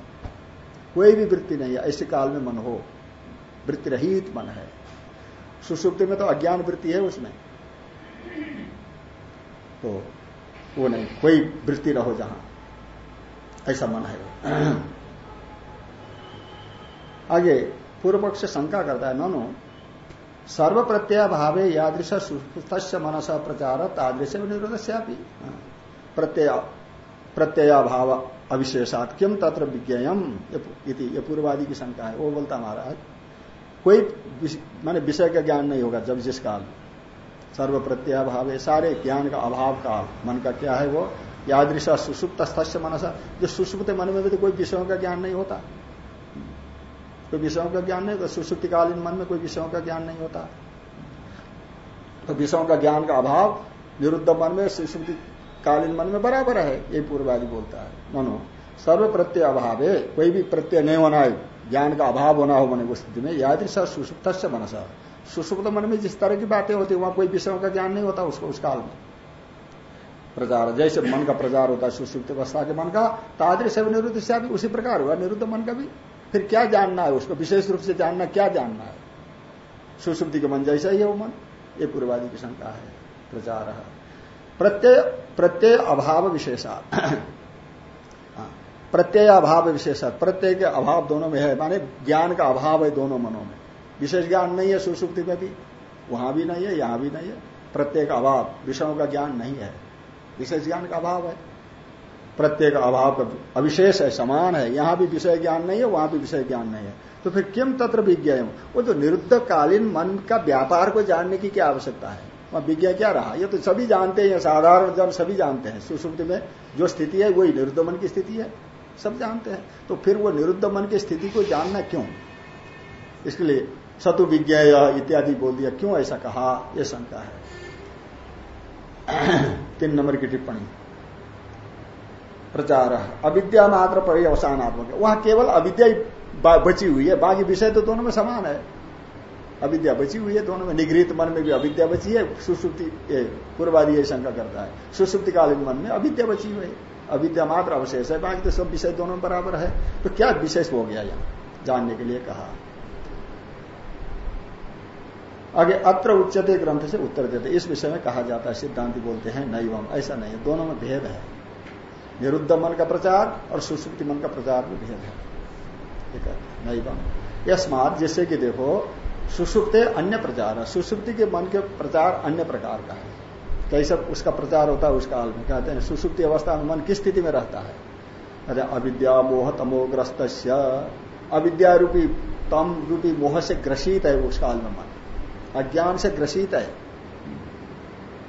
कोई भी वृत्ति नहीं है, ऐसे काल में मन हो। वृत्ति रहित मन है। सुसुप्ति में तो अज्ञान वृत्ति है उसमें। तो वो नहीं, कोई वृत्ति रहो जहाँ। ऐसा मन है। आगे, पूर्व पक्ष शंका करता है नो सर्व प्रत्यय भावे यादृश सुस्थ मनस प्रचार, तादृश निरोध श्यापी प्रत्यय प्रत्ययाभाव अविशेषात किम तत्र विज्ञयम? ये पूर्वादि की शंका है। वो बोलता महाराज, कोई माने विषय का ज्ञान नहीं होगा जब जिस काल सर्व प्रत्ययाभाव है सारे ज्ञान का अभाव का मन का क्या है वो? यादृशा सुसुप्त स्थस्य मनसा। जो सुसुप्त मन में भी तो कोई विषयों का ज्ञान नहीं होता। कोई विषयों का ज्ञान नहीं होता सुसुप्तिकालीन मन में कोई विषयों का ज्ञान नहीं होता। तो विषयों का ज्ञान का अभाव, निरुद्ध मन में सुसुप्ति कालीन मन में बराबर है, ये पूर्वादि बोलता है। मनो सर्व प्रत्यय अभाव है कोई भी प्रत्यय नहीं होना है, ज्ञान का अभाव होना हो मन उस स्थिति में याद सुसुप्त से मनसा। सुसुप्त मन में जिस तरह की बातें होती है, वहाँ कोई विषयों का ज्ञान नहीं होता उसको, उस काल में। प्रचार, जैसे मन का प्रचार होता है, सुसुप्त अवस्था के मन का, तादृश निरुद्ध से भी उसी प्रकार हुआ निरुद्ध मन का भी। फिर क्या जानना है उसको? विशेष रूप से जानना, क्या जानना है? सुसुप्ति के मन जैसा ही है वो मन। ये पूर्वादि की शंका है। प्रचार है। प्रत्यय प्रत्यय अभाव विशेषा। प्रत्यय अभाव विशेषा। प्रत्यय के अभाव दोनों में है। माने ज्ञान का अभाव है दोनों मनों में। विशेष ज्ञान नहीं है सुसुप्ति में भी। वहाँ भी नहीं है, यहाँ भी नहीं है। प्रत्येक अभाव, विषयों का ज्ञान नहीं है। विशेष ज्ञान का अभाव है। प्रत्येक अभाव का अविशेष है, समान है। यहाँ भी विषय ज्ञान नहीं है, वहाँ भी विषय ज्ञान नहीं है। तो फिर किम तत्र विज्ञा वो जो निरुद्ध कालीन मन का व्यापार को जानने की क्या आवश्यकता है? वहाँ विज्ञा क्या रहा? ये तो सभी जानते हैं, साधारण जन सभी जानते हैं। सुसुप्ति में जो स्थिति है, वही निरुद्ध मन की स्थिति है। सब जानते हैं। तो फिर वो निरुद्ध मन की स्थिति को जानना क्यों? इसके लिए सतु विज्ञा इत्यादि बोल दिया। क्यों ऐसा कहा? यह शंका है। तीन नंबर की टिप्पणी। प्रचार। अविद्या मात्र पर पर्यवसानात्मक। वहाँ केवल अविद्या बची हुई है। बाकी विषय तो दोनों में समान है। अविद्या बची हुई है दोनों में। निगृहित मन में भी अविद्या बची है, सुसुप्ति पूर्वादि ये शंका करता है। सुसुप्ति कालीन मन में अविद्या बची हुई है। अविद्या मात्र अवशेष है, बाकी तो सब विषय दोनों बराबर है। तो क्या विशेष हो गया यहाँ? जानने के लिए कहा। आगे अत्र उच्चते ग्रंथ से उत्तर देते। इस विषय में कहा जाता है, सिद्धांति बोलते हैं, नैवम। ऐसा नहीं है, दोनों में भेद है। निरुद्ध मन का प्रचार और सुसुप्ति मन का प्रचार में भेद है। ठीक है, नैवम। यस्मात जिससे कि देखो सुसुप्ते अन्य प्रचार है। सुसुप्ति के मन के प्रचार अन्य प्रकार का है। कैसे उसका प्रचार होता है उस काल में कहते हैं। सुसुप्ति अवस्था में मन किस स्थिति में रहता है? अरे अविद्या मोह तमोग्रस्त अविद्या रूपी, तम रूपी मोह से ग्रसित है उस काल में मन। अज्ञान से ग्रसित है।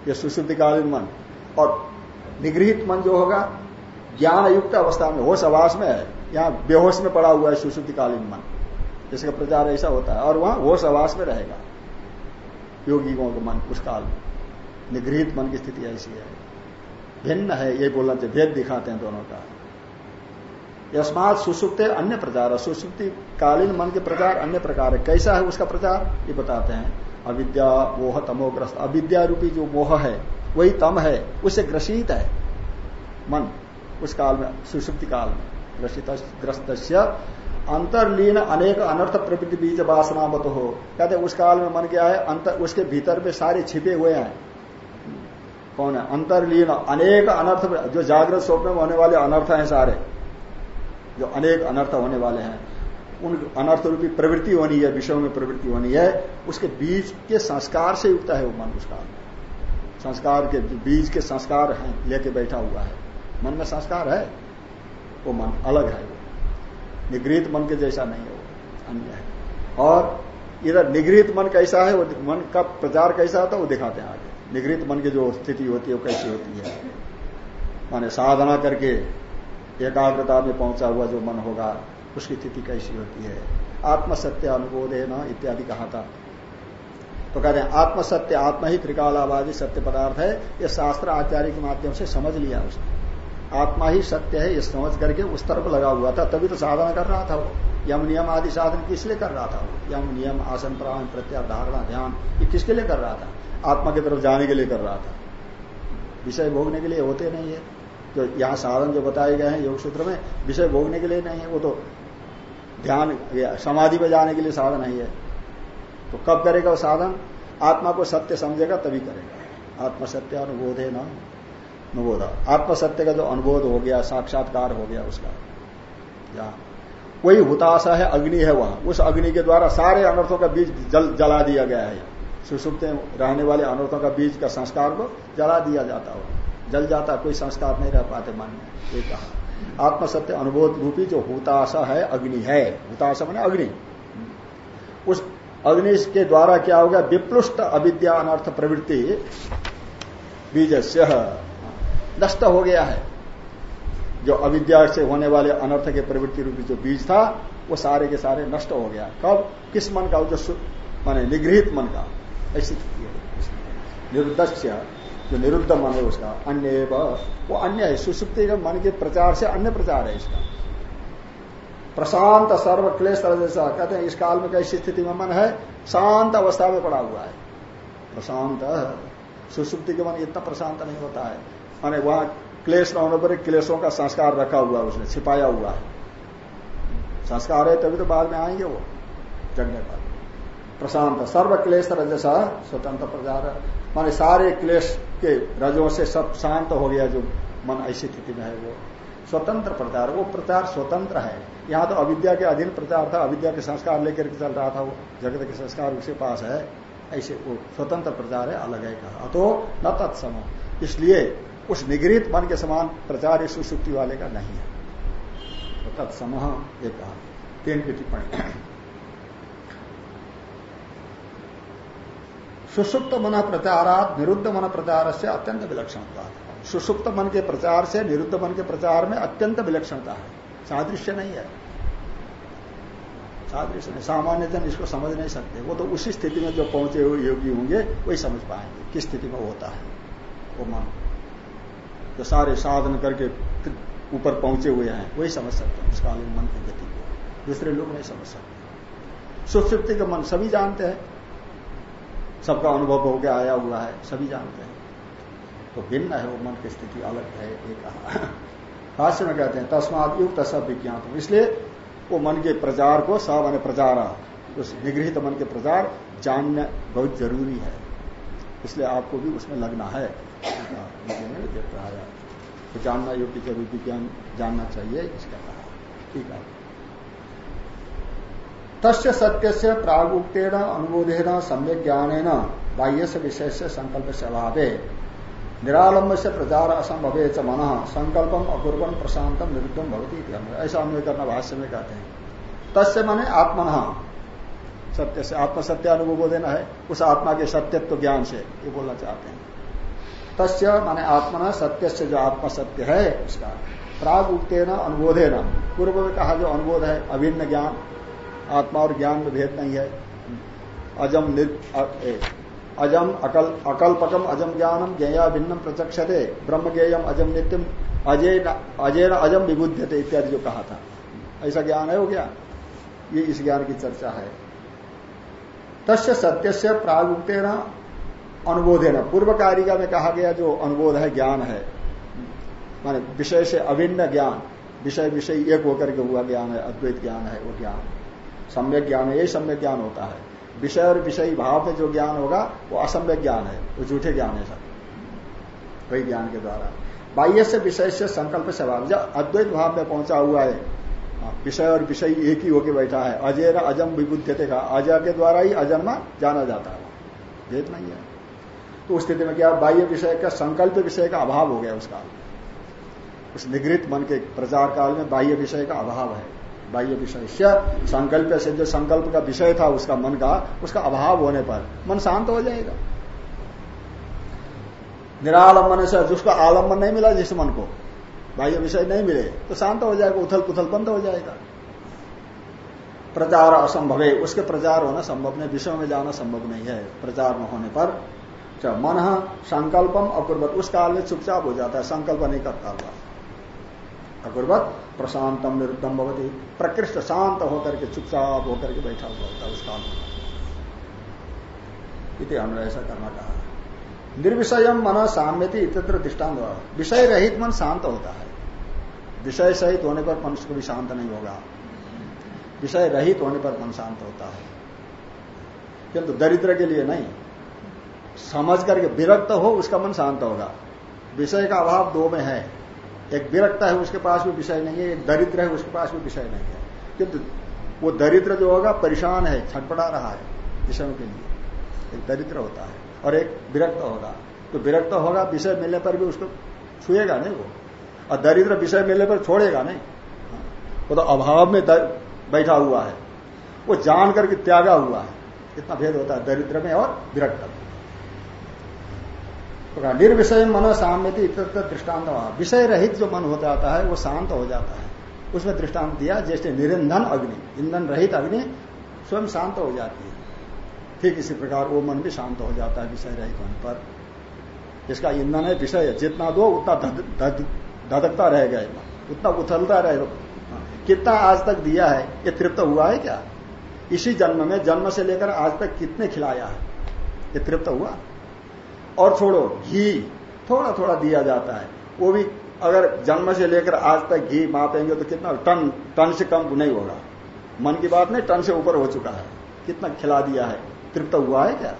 ये सुशुद्धिकालीन मन। और निगृहित मन जो होगा ज्ञान युक्त अवस्था में होश आवास में है। यहाँ बेहोश में पड़ा हुआ है सुशुद्धिकालीन मन। जिसका प्रचार ऐसा होता है। और वहाँ होश आवास में रहेगा। योगियों का मन, उस काल में। निगृहित मन की स्थिति ऐसी है। भिन्न है, ये बोलना चाहिए। भेद दिखाते हैं दोनों का। यस्मात सुसुप्त अन्य प्रचार। है सुसुप्ति कालीन मन के प्रचार अन्य प्रकार है। कैसा है उसका प्रचार? ये बताते हैं। अविद्या, मोह, तमोग्रस्त। अविद्या रूपी जो मोह है, वही तम है। उससे ग्रसित है। मन, उस काल में, सुसुप्ति काल में। ग्रसित ग्रस्त अंतरलीन अनेक अनर्थ प्रवृत्ति बीज वासना मत हो। कहते उस काल में मन क्या है? अंतर उसके भीतर में सारे छिपे हुए हैं। कौन है? अंतरलीन, अनेक अनर्थ जो जागृत स्वप्न में होने वाले अनर्थ हैं सारे। जो अनेक अनर्थ होने वाले हैं। उन अनर्थ रूपी प्रवृत्ति होनी है, विषयों में प्रवृत्ति होनी है। उसके बीज के संस्कार से युक्त है वो मन उस काल में। संस्कार के, बीज के संस्कार हैं, लेके बैठा हुआ है। मन में संस्कार है? वो मन अलग है। वो निगृहित मन के जैसा नहीं है वो, अन्य है। और इधर निगृहित मन कैसा है, वो मन का प्रचार कैसा होता है, वो दिखाते हैं आगे। निगृहित मन की जो स्थिति होती है, वो कैसी होती है। माने साधना करके एकाग्रता में पहुँचा हुआ जो मन होगा, उसकी स्थिति कैसी होती है? आत्मसत्य अनुबोध है न इत्यादि कहा था। तो कहते हैं, आत्मसत्य आत्मा ही त्रिकालाबादी सत्य पदार्थ है। यह शास्त्र आचार्य के माध्यम से समझ लिया उसने। आत्मा ही सत्य है, ये समझ करके उस तरफ़ लगा हुआ था। तभी तो साधना कर रहा था वो। यम नियम आदि साधन किस लिए कर रहा था वो? यम नियम, आसन, प्राण प्रत्यार धारणा, ध्यान, ये किसके लिए कर रहा था? आत्मा की तरफ़ जाने के लिए कर रहा था। विषय भोगने के लिए होते नहीं है। जो यहाँ साधन जो बताए गए हैं योग सूत्र में, विषय भोगने के लिए नहीं है। वो तो ध्यान समाधि में जाने के लिए साधन नहीं है तो कब करेगा वो साधन? आत्मा को सत्य समझेगा तभी करेगा। आत्मा सत्य अनुबोध है ना। अनुबोध आत्म सत्य का जो अनुबोध हो गया, साक्षात्कार हो गया उसका। जहाँ कोई हुताशा है, अग्नि है वहाँ। उस अग्नि के द्वारा सारे अनर्थों का बीज जल, जला दिया गया है। सुसुप्त रहने वाले अनर्थों का बीज का संस्कार को जला दिया जाता हो। जल जाता, कोई संस्कार नहीं रह पाते मन में, ये कहा। आत्मसत्य अनुबोध रूपी जो हुताशा है, अग्नि है। हुताशा मैंने अग्नि। उस अग्नि के द्वारा क्या होगा विप्लुष्ट अविद्या अनर्थ प्रवृत्ति। बीज नष्ट हो गया है। जो अविद्या से होने वाले अनर्थ के प्रवृत्ति रूपी जो बीज था, वो सारे के सारे नष्ट हो गया। कब? किस मन का? जो माने निगृहित मन का। ऐसी स्थिति है। निरुद्ध जो निरुद्ध मन है उसका अन्य वो अन्य है। सुसुप्ति के मन के प्रचार से अन्य प्रचार है इसका। प्रशांत सर्व क्लेश जैसा कहते हैं, इस काल में कैसी स्थिति में मन है? शांत अवस्था में पड़ा हुआ है। प्रशांत, सुसुप्ति के मन इतना प्रशांत नहीं होता है। माने वहाँ क्लेश न होने पर क्लेशों का संस्कार रखा हुआ उसने, छिपाया हुआ है। संस्कार है तभी तो बाद में आएँगे वो, जगने पर। प्रशांत, सर्व क्लेश रजसा, स्वतंत्र प्रचार माने सारे क्लेश के रजों से सब शांत हो गया जो मन ऐसी स्थिति में है वो। स्वतंत्र प्रचार वो प्रचार स्वतंत्र है। यहाँ तो अविद्या के अधीन प्रचार था, अविद्या के संस्कार लेकर चल रहा था वो। जगत के संस्कार उसके पास है, ऐसे वो स्वतंत्र प्रचार है, अलग है कहा। तो न तत्सम। इसलिए उस निगृहित मन के समान प्रचार सुसुप्ति वाले का नहीं है। तो तत्सम ये कहा। तीन की टिप्पणी। सुसुप्त मन प्रचारात निरुद्ध मन प्रचार से अत्यंत विलक्षणता है। सुसुप्त मन के प्रचार से निरुद्ध मन के प्रचार में अत्यंत विलक्षणता है। सादृश्य नहीं है। सादृश्य नहीं। सामान्य जन इसको समझ नहीं सकते। वो तो उसी स्थिति में जो पहुँचे हुए योगी होंगे, वही समझ पाएँगे किस स्थिति में होता है। वो मन जो सारे साधन करके ऊपर पहुँचे हुए हैं। वही समझ सकते हैं उस कालीन मन की गति को दूसरे लोग नहीं समझ सकते। सुप्ति का मन सभी जानते हैं। सबका अनुभव हो गया, आया हुआ है, सभी जानते हैं। तो भिन्न है वो मन की स्थिति, अलग है, एक भाष्य में कहते हैं, तस्माद युक्त सब विज्ञान इसलिए वो मन के प्रचार को सब मान प्रचार, उस निगृहित मन के प्रचार जानना बहुत ज़रूरी है। इसलिए आपको भी उसमें लगना है। तो जानना योग्य ज़रूर विज्ञान जानना चाहिए इसका कहा ठीक है तस्य सत्य से प्रागुक्तेन अनुबोधेन सम्यक ज्ञान बाह्य से विषय से संकल्प से अभावे निरालंब से प्रचार असंभव च मन संकल्पम अपूर्वम प्रशांतम निरुद्धम भवती ऐसा अन्वय करना भाष्य में कहते हैं तस्य मने आत्मन सत्य से आत्मसत्य अनुभव देना है उस आत्मा के सत्यत्व ज्ञान से ये बोलना चाहते हैं तस्य माने आत्मना सत्य से जो आत्मा सत्य है, उसका प्राग उगते न अनुबोधे न पूर्व में कहा जो अनुबोध है, अभिन्न ज्ञान, आत्मा और ज्ञान में भेद नहीं है। अजम अजम अकल, अकल्पकम अजम ज्ञानम ज्ञया भिन्नम प्रचक्षते ब्रह्म ज्ञेयम अजम नित्यम अजय अजय अजम विबुद्धते इत्यादि जो कहा था। ऐसा ज्ञान है वो क्या ये इस ज्ञान की चर्चा है। तस्य सत्य से प्रागुक्ते अनुबोधे न। पूर्व कारिका में कहा गया जो अनुबोध है ज्ञान है। माने विषय से अभिन्न ज्ञान विषय विषय एक होकर के हुआ ज्ञान है अद्वैत ज्ञान है वो ज्ञान। सम्यक ज्ञान है यही सम्यक ज्ञान होता है। विषय और विषयी भाव में जो ज्ञान होगा वो असम्य ज्ञान है वो झूठे ज्ञान है सब। वही ज्ञान के द्वारा। बाह्य से विषय से संकल्प से भाव। जब अद्वैत भाव में पहुँचा हुआ है हाँ, विषय और विषय एक ही होके बैठा है। अजय अजम विबुद्धते का अजय के द्वारा ही अजन्मा जाना जाता है। भेद नहीं है। तो उस स्थिति में क्या बाह्य विषय का संकल्प विषय का अभाव हो गया उसका उस निगृहित मन के प्रचार काल में बाह्य विषय का अभाव है। बाह्य विषय से संकल्प से जो संकल्प का विषय था उसका मन का, उसका अभाव होने पर मन शांत हो जाएगा। निरालंबन से जिसको आलंबन नहीं मिला, जिस मन को बाह्य विषय नहीं मिले तो शांत हो जाएगा उथल पुथल बंद हो जाएगा। प्रचार असंभव है, उसके प्रचार होना संभव नहीं, विषय में जाना संभव नहीं है। प्रचार न होने पर मन संकल्पम अपूर्वत उस काल में चुपचाप हो जाता है। संकल्प नहीं करता हुआ। अपूर्वत प्रशांतम निरुद्धम भवती। प्रकृष्ट शांत होकर के चुपचाप होकर के बैठा हुआ होता है उस काल में। हमने ऐसा करना कहा। निर्विषय मन साम्यति इतर दृष्टांत विषय रहित मन शांत होता है। विषय सहित होने पर मनुष्य को भी शांत नहीं होगा। विषय रहित होने पर मन शांत होता है। किंतु दरिद्र के लिए नहीं। समझ करके विरक्त हो, उसका मन शांत होगा। विषय का अभाव दो में है। एक विरक्त है, उसके पास भी विषय नहीं है। एक दरिद्र है, उसके पास भी विषय नहीं है। किंतु वो दरिद्र जो होगा, परेशान है, छटपटा रहा है विषयों के लिए। एक दरिद्र होता है और एक विरक्त होगा। तो विरक्त होगा, विषय मिलने पर भी उसको छुएगा नहीं वो। और दरिद्र विषय मिलने पर छोड़ेगा नहीं। वो तो अभाव में बैठा हुआ है। वो जान करके त्यागा हुआ है। इतना भेद होता है दरिद्र में और विरक्त में। तो निर्विषय मन साम्यति दृष्टांत विषय रहित जो मन हो जाता है, वो शांत हो जाता है। उसमें दृष्टांत दिया, जैसे निरंधन अग्नि, ईंधन रहित अग्नि स्वयं शांत हो जाती है। ठीक इसी प्रकार वो मन भी शांत हो जाता है विषय रहित होने पर। जिसका ईंधन है, विषय जितना दो, उतना धधकता रहेगा उतना उथलता रहेगा कितना आज तक दिया है, ये तृप्त हुआ है क्या? इसी जन्म में, जन्म से लेकर आज तक कितने खिलाया है? ये तृप्त हुआ? और छोड़ो, घी थोड़ा थोड़ा दिया जाता है। वो भी अगर जन्म से लेकर आज तक घी मापेंगे तो कितना टन टन से कम नहीं होगा। मन की बात नहीं, टन से ऊपर हो चुका है। कितना खिला दिया है? तृप्त हुआ है क्या?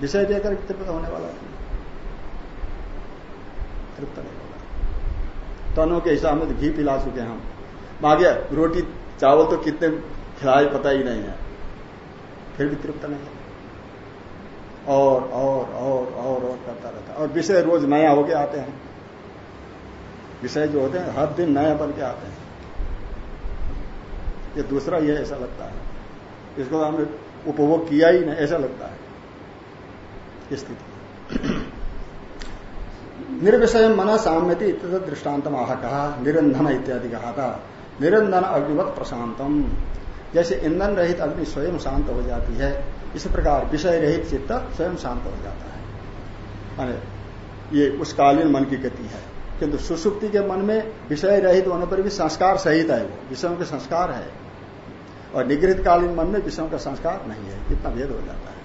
विषय देकर तृप्त होने वाला है। तृप्त नहीं होगा। टनों के हिसाब में तो घी पिला चुके हम। आगे रोटी, चावल तो कितने खिलाए पता ही नहीं है। फिर भी तृप्त नहीं है। और और और और करता रहता है और विषय रोज नया होके आते हैं। विषय जो होते हैं, हर दिन नया बन के आते हैं। ये दूसरा ये ऐसा लगता है। इसको हमने उपभोग किया ही नहीं, ऐसा लगता है। स्थिति। निर्विषय मना साम्यति दृष्टांत आह कहा निरंधन इत्यादि कहा था निरंधन अग्निवत प्रशांतम जैसे ईंधन रहित अग्नि स्वयं शांत हो जाती है, इस प्रकार विषय रहित चित्त स्वयं शांत हो जाता है। ये उस कालीन मन की गति है। किंतु सुसुप्ति के मन में विषय रहित होने पर भी संस्कार सहित है वो। विषयों के संस्कार है। और निगृहित कालीन मन में विषयों का संस्कार नहीं है। इतना भेद हो जाता है।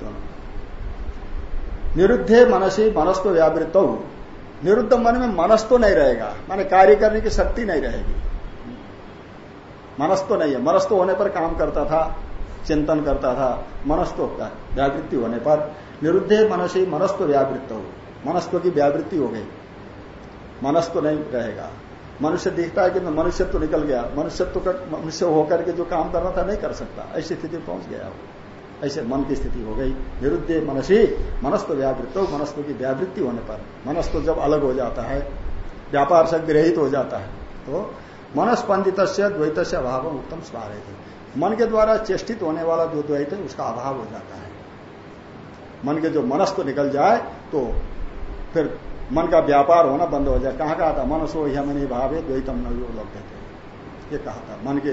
दोनों। निरुद्धे मनसी मनस्तो व्यावृत। हो निरुद्ध मन में मनस तो नहीं रहेगा। माने कार्य करने की शक्ति नहीं रहेगी। मनस तो नहीं है। मनस तो होने पर काम करता था, चिंतन करता था। मनस्व का व्यावृत्ति होने पर निरुद्धे मनसी मनस्व व्यावृत्त हो मनस्व की व्यावृत्ति हो गई। मनस्व नहीं रहेगा। मनुष्य दिखता है कि मैं मनुष्य तो निकल गया। मनुष्यत्व का मनुष्य होकर के जो काम करना था नहीं कर सकता। ऐसी स्थिति पहुँच गया वो। ऐसे मन की स्थिति हो गई। निरुद्धे मनसी, मनस्व व्यावृत्त हो मनस्व की व्यावृत्ति होने पर। मनस्व जब अलग हो जाता है, व्यापार से विरहित हो जाता है तो मनस्पंदित द्वैत से अभाव उत्तम स्वारहित मन के द्वारा चेष्टित होने वाला जो द्वैत है, उसका अभाव हो जाता है। मन के जो मनस तो निकल जाए तो फिर मन का व्यापार होना बंद हो जाए। कहा कहा था, मनसो यमनी भाव है द्वैतम लोग कहते ये कहा था, मन के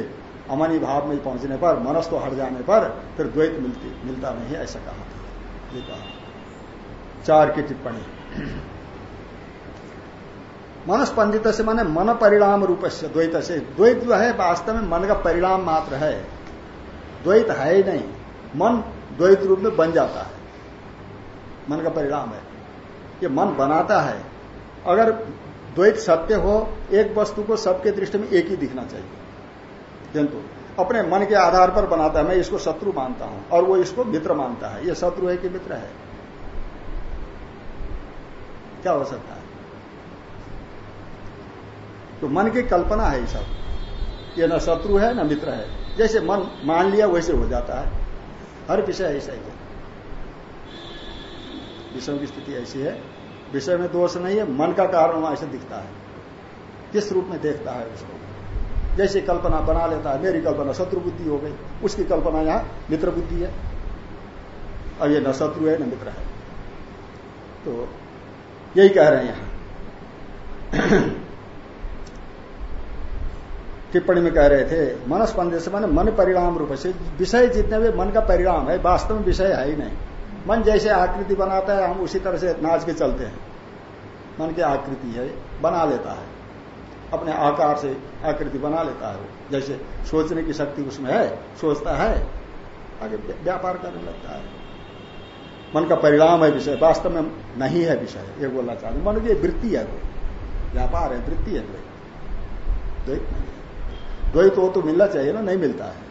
अमनी भाव में पहुँचने पर, मनस तो हट जाने पर फिर द्वैत मिलती, मिलता नहीं ऐसा कहा था। ये कहा चार की टिप्पणी। मनस्पंदित से माने मन परिणाम रूप से द्वैत से। द्वैत जो है, वास्तव में मन का परिणाम मात्र है। द्वैत है ही नहीं। मन द्वैत रूप में बन जाता है। मन का परिणाम है। ये मन बनाता है, अगर द्वैत सत्य हो, एक वस्तु को सबके दृष्टि में एक ही दिखना चाहिए। किंतु अपने मन के आधार पर बनाता है, मैं इसको शत्रु मानता हूँ, और वो इसको मित्र मानता है। ये शत्रु है कि मित्र है? क्या हो सकता है? तो मन की कल्पना है ये सब। ये न शत्रु है, न मित्र है। जैसे मन मान लिया, वैसे हो जाता है। हर विषय ऐसा ही। विषयों की स्थिति ऐसी है। विषय में दोष नहीं है, मन का कारण वहाँ ऐसे दिखता है। किस रूप में देखता है उसको? जैसे कल्पना बना लेता है, मेरी कल्पना शत्रु बुद्धि हो गई, उसकी कल्पना यहाँ मित्र बुद्धि है। अब ये न शत्रु है, न मित्र है। तो यही कह रहे हैं यहाँ। टिप्पणी में कह रहे थे, मन स्पंद से मन परिणाम रूप से, विषय जितने भी, मन का परिणाम है, वास्तव में विषय है ही नहीं। मन जैसे आकृति बनाता है, हम उसी तरह से नाच के चलते हैं। मन की आकृति है, बना लेता है। अपने आकार से आकृति बना लेता है वो। जैसे सोचने की शक्ति उसमें है, सोचता है, आगे व्यापार करने लगता है। मन का परिणाम है विषय, वास्तव में नहीं है विषय, ये बोलना चाहते मन की वृत्ति है वो। व्यापार है, वृत्ति है द्वैत द्वैत नहीं है। द्वैत वो तो मिलना चाहिए ना, नहीं मिलता है।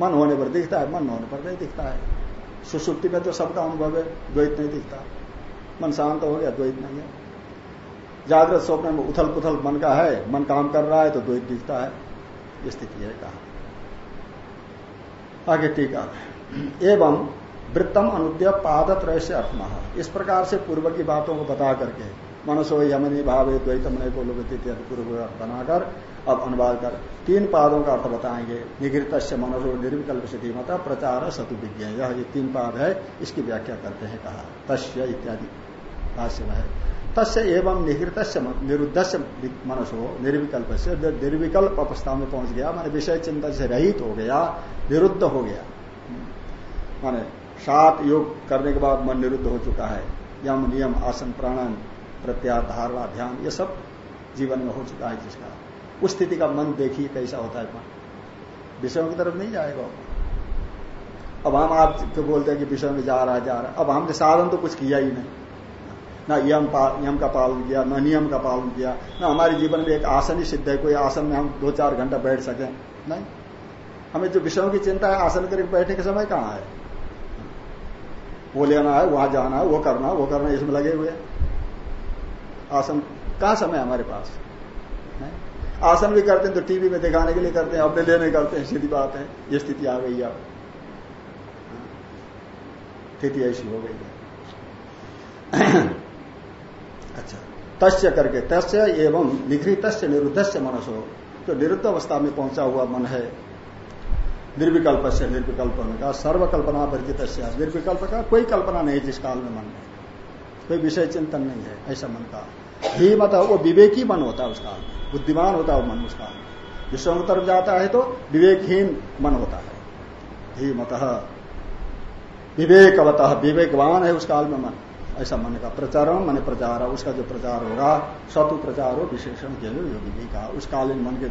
मन होने पर दिखता है, मन होने पर नहीं दिखता है। सुसुप्ति में तो सबका अनुभव है, द्वैत नहीं दिखता। मन शांत हो गया, द्वैत नहीं है। जागृत स्वप्न में उथल पुथल मन का है, मन काम कर रहा है तो द्वैत दिखता है। स्थिति है कहा। आगे टीका। एवं वृत्तम अनुद्य पादत रहस्य अर्थमा इस प्रकार से पूर्व की बातों को बता करके मनुष्य यमनी भाव द्वैतम को लोग पूर्व बनाकर अब अनुवाद कर। तीन पादों का अर्थ बताएँगे। निगृत मनसो निर्विकल्प से मता प्रचार सतु विज्ञा यह ये तीन पाद है, इसकी व्याख्या करते हैं कहा। तस्य इत्यादि भाष्य है। तस्य एवं निगृत निरुद्ध से मनुष्य निर्विकल्प से निर्विकल्प अवस्था में पहुँच गया। माने विषय चिंतन से रहित हो गया, निरुद्ध हो गया। माने सात योग करने के बाद मन निरुद्ध हो चुका है। यम, नियम, आसन, प्राणायाम प्रत्यार धारणा ध्यान ये सब जीवन में हो चुका है जिसका। उस स्थिति का मन देखिए कैसा होता है मन। विषयों की तरफ़ नहीं जाएगा। अब हम आपको बोलते हैं कि विषय में जा रहा है, जा रहा है। अब हमने साधन तो कुछ किया ही नहीं। न यम यम का पालन किया, न नियम का पालन किया, न हमारे जीवन में एक आसन ही सिद्ध है, कोई आसन में हम दो चार घंटा बैठ सकें। नहीं। हमें जो विषयों की चिंता है, आसन करके बैठने के समय कहाँ है? वो लेना है, वहाँ जाना है, वो करना है, वो करना इसमें लगे हुए आसन, कहा समय हमारे पास? आसन भी करते हैं तो टीवी में दिखाने के लिए करते हैं, अपने लेने करते हैं, सीधी बात है, ये स्थिति आ गई अब। स्थिति ऐसी हो गई है। अच्छा तस्य करके, तस्य एवं निगृत निरुद्ध से मनसो तो निरुद्ध अवस्था में पहुँचा हुआ मन है। निर्विकल्प से निर्विकल्प का, सर्वकल्पना परिचित निर्विकल्प का कोई कल्पना नहीं जिस काल में मन में कोई विषय चिंतन नहीं है, ऐसा मन का। ही वो विवेकी मन होता है उस काल में बुद्धिमान होता है मन उस काल में विश्व तरफ़ जाता है तो विवेकहीन मन होता है। ही विवेकवत, विवेकवान है उस काल में मन। ऐसा मन का प्रचारण मन प्रचार, उसका जो प्रचार होगा, सतु प्रचार हो विशेषण के योगी जी का। उस कालीन मन के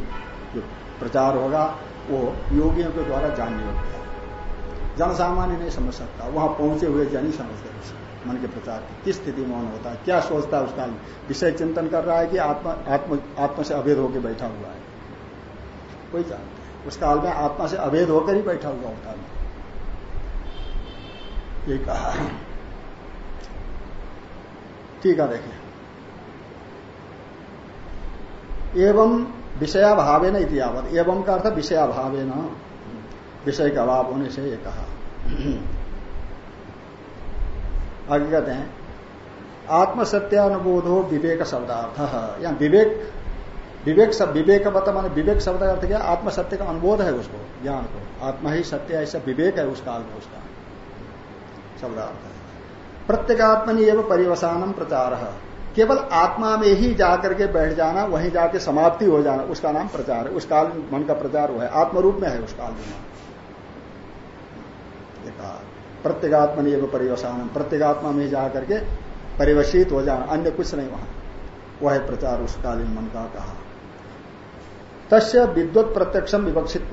जो प्रचार होगा, वो योगियों के द्वारा जानने योग्य है। जन सामान्य नहीं समझ सकता, वहाँ पहुँचे हुए जन ही समझते मन के प्रचार की, किस स्थिति में होता है, क्या सोचता है उसका विषय चिंतन कर रहा है कि आत्मा, आत्म, आत्मा से अभेद होकर बैठा हुआ है। कोई जानता है? उस काल में आत्मा से अभेद होकर ही बैठा हुआ होता है ये कहा ठीक है देखें एवं विषयाभावे न इतिहावत एवं का अर्थ विषयाभावे न विषय का अभाव होने से ये कहा। आगे कहते हैं, आत्मसत्यानुबोधो विवेक शब्दार्थ। यहाँ विवेक विवेक सब विवेक बता माने विवेक शब्द का अर्थ क्या? आत्मसत्य का अनुबोध है उसको, ज्ञान को। आत्मा ही सत्य ऐसा विवेक है उस काल में उसका शब्दार्थ। है प्रत्येगात्मनि एवं परिवसानम प्रचार। केवल आत्मा में ही जाकर के बैठ जाना, वहीं जाके समाप्ति हो जाना, उसका नाम प्रचार है। उस काल मन का प्रचार हुआ है, आत्मरूप में है उस काल में। प्रत्येगात्मा एवं परिवसान, प्रत्येगात्मा में जाकर के परिवशित हो जाना, अन्य कुछ नहीं वहाँ। वह प्रचार उस कालीन मन का कहा। तस्य विद्वत प्रत्यक्षम विवक्षित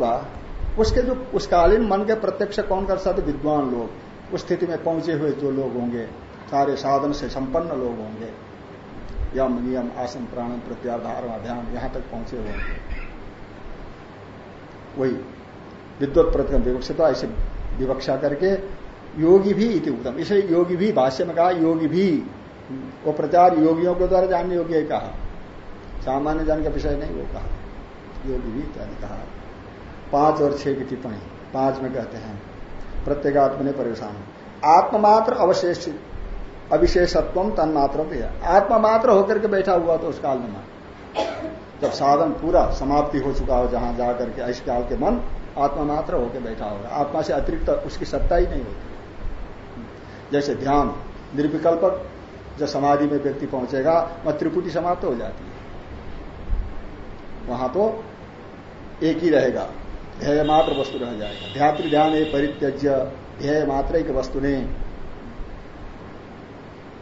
उसके जो, उस कालीन मन के प्रत्यक्ष कौन कर सकते? विद्वान लोग। उस स्थिति में पहुँचे हुए जो लोग होंगे, सारे साधन से संपन्न लोग होंगे। यम नियम आसन प्राणम प्रत्याधार ध्यान यहाँ तक पहुँचे हुए वही, विद्वत प्रत्यक्ष विवक्षित ऐसे विवक्षा करके योगी भी इति उत्तम इसे योगी भी भाष्य में कहा, योगी भी। वो प्रचार योगियों के द्वारा जानने योग्य कहा। सामान्य जन का विषय नहीं, वो कहा। योगी भी इत्यादि कहा। पाँच और छह की टिप्पणी। पाँच में कहते हैं प्रत्येगात्म ने परेशान आत्ममात्र अवशेष, अविशेषत्व तन्मात्र आत्मा मात्र होकर के बैठा हुआ तो उस काल में मन जब साधन पूरा समाप्ति हो चुका हो, जहाँ जाकर के ऐसे काल के मन आत्मा मात्र होकर बैठा होगा। आत्मा से अतिरिक्त उसकी सत्ता ही नहीं होती। जैसे ध्यान निर्विकल्पक जब समाधि में व्यक्ति पहुंचेगा, वह त्रिपुटी समाप्त हो जाती है। वहाँ तो एक ही रहेगा। ध्येय मात्र वस्तु रह जाएगा। ध्यात्र ध्यान एक परित्यज्य, ध्येय मात्र एक वस्तु ने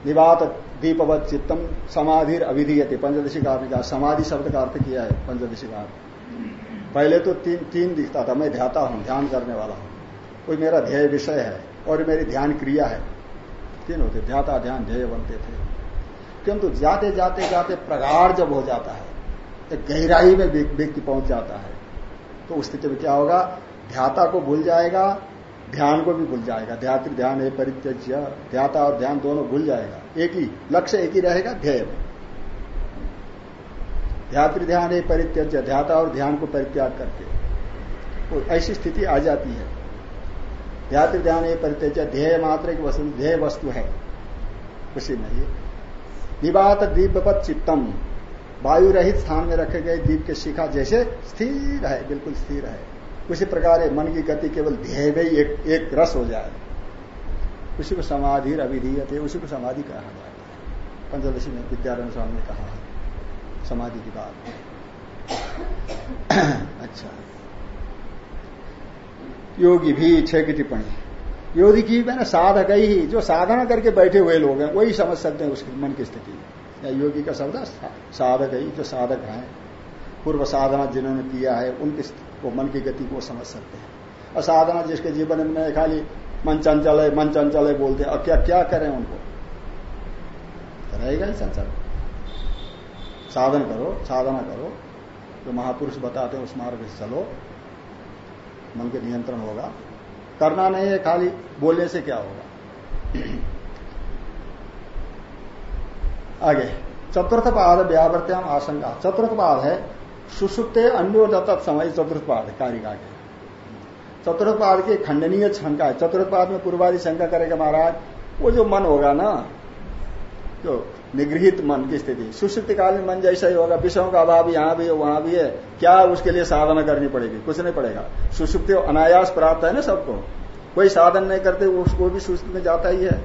निवात दीपवत चित्तम समाधि अविधीयते पंचदशी का कहा समाधि शब्द का अर्थ किया है पंचदशी का पहले तो तीन तीन दिखता था। मैं ध्याता हूँ, ध्यान करने वाला हूँ। कोई मेरा ध्येय विषय है और मेरी ध्यान क्रिया है तीन होते, ध्याता ध्यान, ध्येय बनते थे। किंतु जाते जाते जाते प्रगाढ़ जब हो जाता है, एक गहराई में व्यक्ति पहुँच जाता है तो उस स्थिति में क्या होगा? ध्याता को भूल जाएगा, ध्यान को भी भूल जाएगा। ध्यात्र ध्यान है, परित्यज्य, ध्याता और ध्यान दोनों भूल जाएगा। एक ही, लक्ष्य एक ही रहेगा, ध्येय। में ध्यान है, परित्यज्य, ध्याता और ध्यान को परित्याग करके। तो ऐसी स्थिति आ जाती है। ध्यात्र ध्यान है परित्यज्य ध्येय मात्र एक वस्तु ध्येय वस्तु है। उसी में ये। निवात दीपपत चित्तम। वायु रहित स्थान में रखे गए दीप के शिखा जैसे स्थिर है बिल्कुल स्थिर है। उसी प्रकार मन की गति केवल ध्येय में एक, एक रस हो जाए। उसी को समाधि अभिधीयते उसी को समाधि कहा है। पंचदशी में विद्यारण स्वामी ने कहा समाधि की बात। अच्छा। योगी भी छह की टिप्पणी। योगी की मैंने साधक ही, जो साधना करके बैठे हुए लोग हैं, वही समझ सकते हैं उसकी मन की स्थिति। या योगी का शब्द साधक ही जो साधक हैं, पूर्व साधना जिन्होंने किया है, उनकी वो मन की गति को समझ सकते हैं। और साधना जिसके जीवन में खाली मन चंचल है, मन चंचल है बोलते हैं अब क्या क्या करें उनको? रहेगा ही चंचल। साधन करो, साधना करो, जो महापुरुष बताते हैं उस मार्ग से चलो। मन के नियंत्रण होगा। करना नहीं है, खाली बोलने से क्या होगा? आगे। चतुर्थ पाद व्यावर्त्याम आशंका। चतुर्थ पाद है, सुसुप्ते अन्योदत्त समय चतुर्थ पाद कारिका के। चतुर्थ पाद की खंडनीय शंका है। चतुर्थ पाद में पूर्वादि शंका करेगा महाराज, वो जो मन होगा ना, जो निगृहित मन की स्थिति। सुश्रुतिकालीन मन जैसा ही होगा विषयों का अभाव यहाँ भी है वहाँ भी है। क्या उसके लिए साधना करनी पड़ेगी? कुछ नहीं पड़ेगा। सुश्रुति अनायास प्राप्त है ना सबको? कोई साधन नहीं करते उसको भी सुश्रुति में जाता ही है।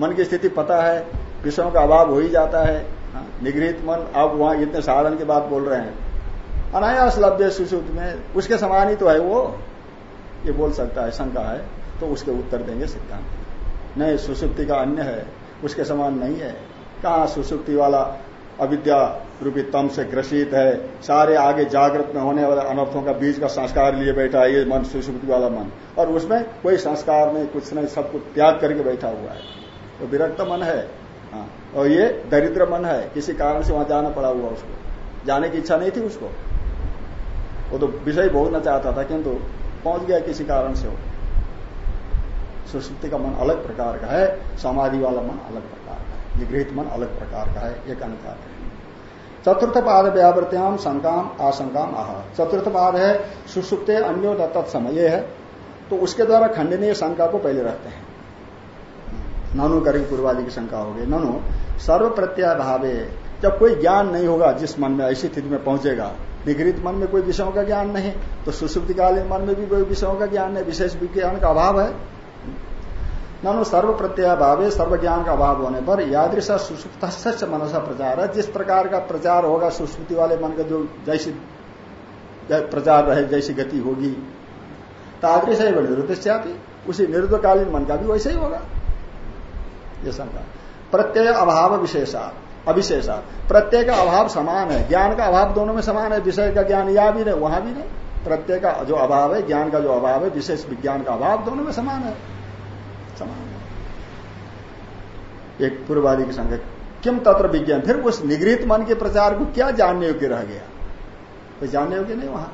मन की स्थिति पता है विषयों का अभाव हो ही जाता है। हाँ, निगृहित मन अब वहाँ इतने साधन की बात बोल रहे हैं। अनायास लभ्य सुश्रुति में उसके समान ही तो है वो। ये बोल सकता है शंका है तो उसके उत्तर देंगे सिद्धांत। नहीं सुसुप्ति का अन्य है उसके समान नहीं है। कहा सुसुप्ति वाला अविद्या रूपी तम से ग्रसित है। सारे आगे जागृत में होने वाले अनर्थों का बीज का संस्कार लिए बैठा है, ये मन, सुसुप्ति वाला मन। और उसमें कोई संस्कार नहीं, कुछ नहीं, सब कुछ त्याग करके बैठा हुआ है। तो विरक्त मन है। हाँ। और ये दरिद्र मन है। किसी कारण से वहाँ जाना पड़ा हुआ उसको। जाने की इच्छा नहीं थी उसको। वो तो विषय भोगना चाहता था, किंतु पहुँच गया किसी कारण से वो। सुश्रुति का मन अलग प्रकार का है, समाधि वाला मन अलग प्रकार निगृहित मन अलग प्रकार का है, एक है। चतुर्थ पाद व्यावृत्याम शंकाम आशंकाम आह। चतुर्थ पाद है, सुसुप्ते अन्यो तत्समय है। तो उसके द्वारा खंडनीय शंका को पहले रखते हैं। ननु करेंगे पूर्वादि की शंका होगी। ननु सर्व प्रत्याभावे जब कोई ज्ञान नहीं होगा, जिस मन में ऐसी स्थिति में पहुंचेगा निगृहित मन में कोई विषयों का ज्ञान नहीं तो सुसुप्तिकालीन मन में भी कोई विषयों का ज्ञान नहीं। विशेष विज्ञान का अभाव है। नानो सर्व प्रत्यय प्रत्यभाव सर्व ज्ञान का अभाव होने पर यादृश सुसुप्त मनसा प्रचार। है जिस प्रकार का प्रचार होगा, सुश्रुति वाले मन का जो जैसी प्रचार रहे, जैसी गति होगी, तादृश है निरुद्ध उसी निरुद्धकालीन मन का भी वैसे ही होगा। ये शंका। प्रत्यय अभाव विशेषा, अविशेषा। प्रत्यय का अभाव समान है, ज्ञान का अभाव दोनों में समान है, विषय का ज्ञान या भी नहीं, वहाँ भी नहीं। प्रत्यय का जो अभाव है, ज्ञान का जो अभाव है, विशेष विज्ञान का अभाव दोनों में समान है। समान है। एक पूर्वादि की संख्या किम तत्र विज्ञान? फिर उस निगृहित मन के प्रचार को क्या जानने योग्य रह गया? कोई जानने योग्य नहीं वहाँ।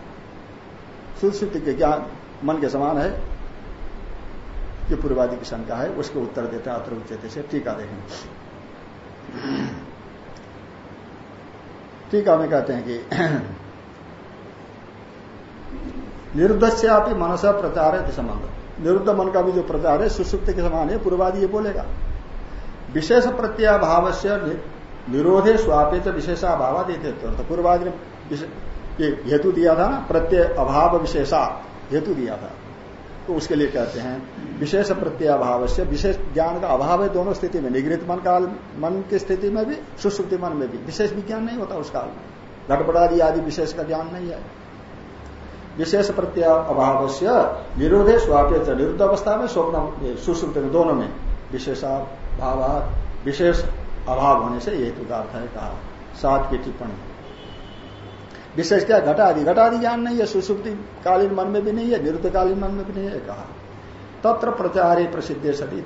शुद्ध के ज्ञान मन के समान है? जो पूर्वादि की शंका है, उसको उत्तर देते हैं, अत्र उच्चते से टीका देखें। टीका में कहते हैं कि निरुद्ध से आप मनसा प्रचार है संबंध निरुद्ध मन का भी जो प्रचार है सुसुप्त के समान है, पूर्वादि ये बोलेगा। विशेष प्रत्याभाव से निरोधे स्वापित विशेषाभाव देते तो पूर्वादि ने हेतु दिया था ना प्रत्यय अभाव विशेषा हेतु दिया था। तो उसके लिए कहते हैं, विशेष प्रत्याभाव से विशेष ज्ञान का अभाव है दोनों स्थिति में, निगृहित मन काल, मन की स्थिति में भी सुश्रुति मन में भी। विशेष विज्ञान नहीं होता उस काल में। घटपटादि आदि विशेष का ज्ञान नहीं है। विशेष प्रत्यय अभाव से निरोधे स्वाप्य निरुद्ध अवस्था में स्वप्न सुश्रुत दोनों में। विशेषाभाव विशेष अभाव होने से यही तुदार्थ है कहा। सात की टिप्पणी। विशेष क्या घटादि। घटादि ज्ञान नहीं है सुसुप्ति कालीन मन में भी नहीं है निरुद्ध कालीन मन में भी नहीं है कहा। तत्र प्रचार प्रसिद्ध सती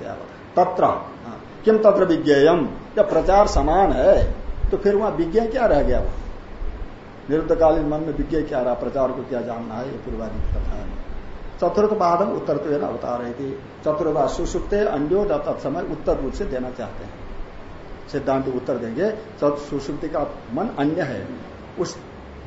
तत्र हाँ, किम तत्र विज्ञेयम? जब प्रचार समान है तो फिर वहाँ विज्ञ क्या रह गया वहाँ? निरुद्धकालीन मन में विज्ञ क्या रहा? प्रचार को क्या जानना है? ये पूर्वादि की कथा है। चतुर्थ पादम उत्तर तो ना बता रही थी चतुर्थ सुसुप्त अंड्यो तत्समय उत्तर रूप से देना चाहते हैं। सिद्धांत उत्तर देंगे। सुसुप्ति का मन अन्य है। उस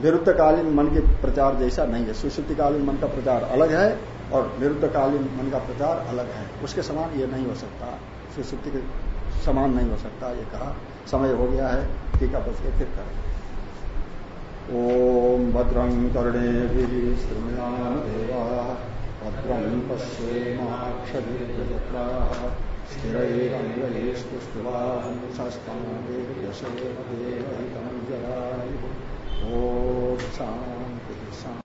निरुद्धकालीन मन के प्रचार जैसा नहीं है। सुसुप्तिकालीन मन का प्रचार अलग है और निरुद्धकालीन मन का प्रचार अलग है। उसके समान ये नहीं हो सकता। सुसुप्ति के समान नहीं हो सकता, ये कहा। समय हो गया है। टीका बच के फिर करें ओम भद्रं कर्णेभिः शृणुयादेवा भद्रं पश्येमाक्षभिर्यजत्राः स्थिरैरङ्गैस्तुष्टुवांसस्तमभिर्यशेवदेवहितं जरायुः ॐ सा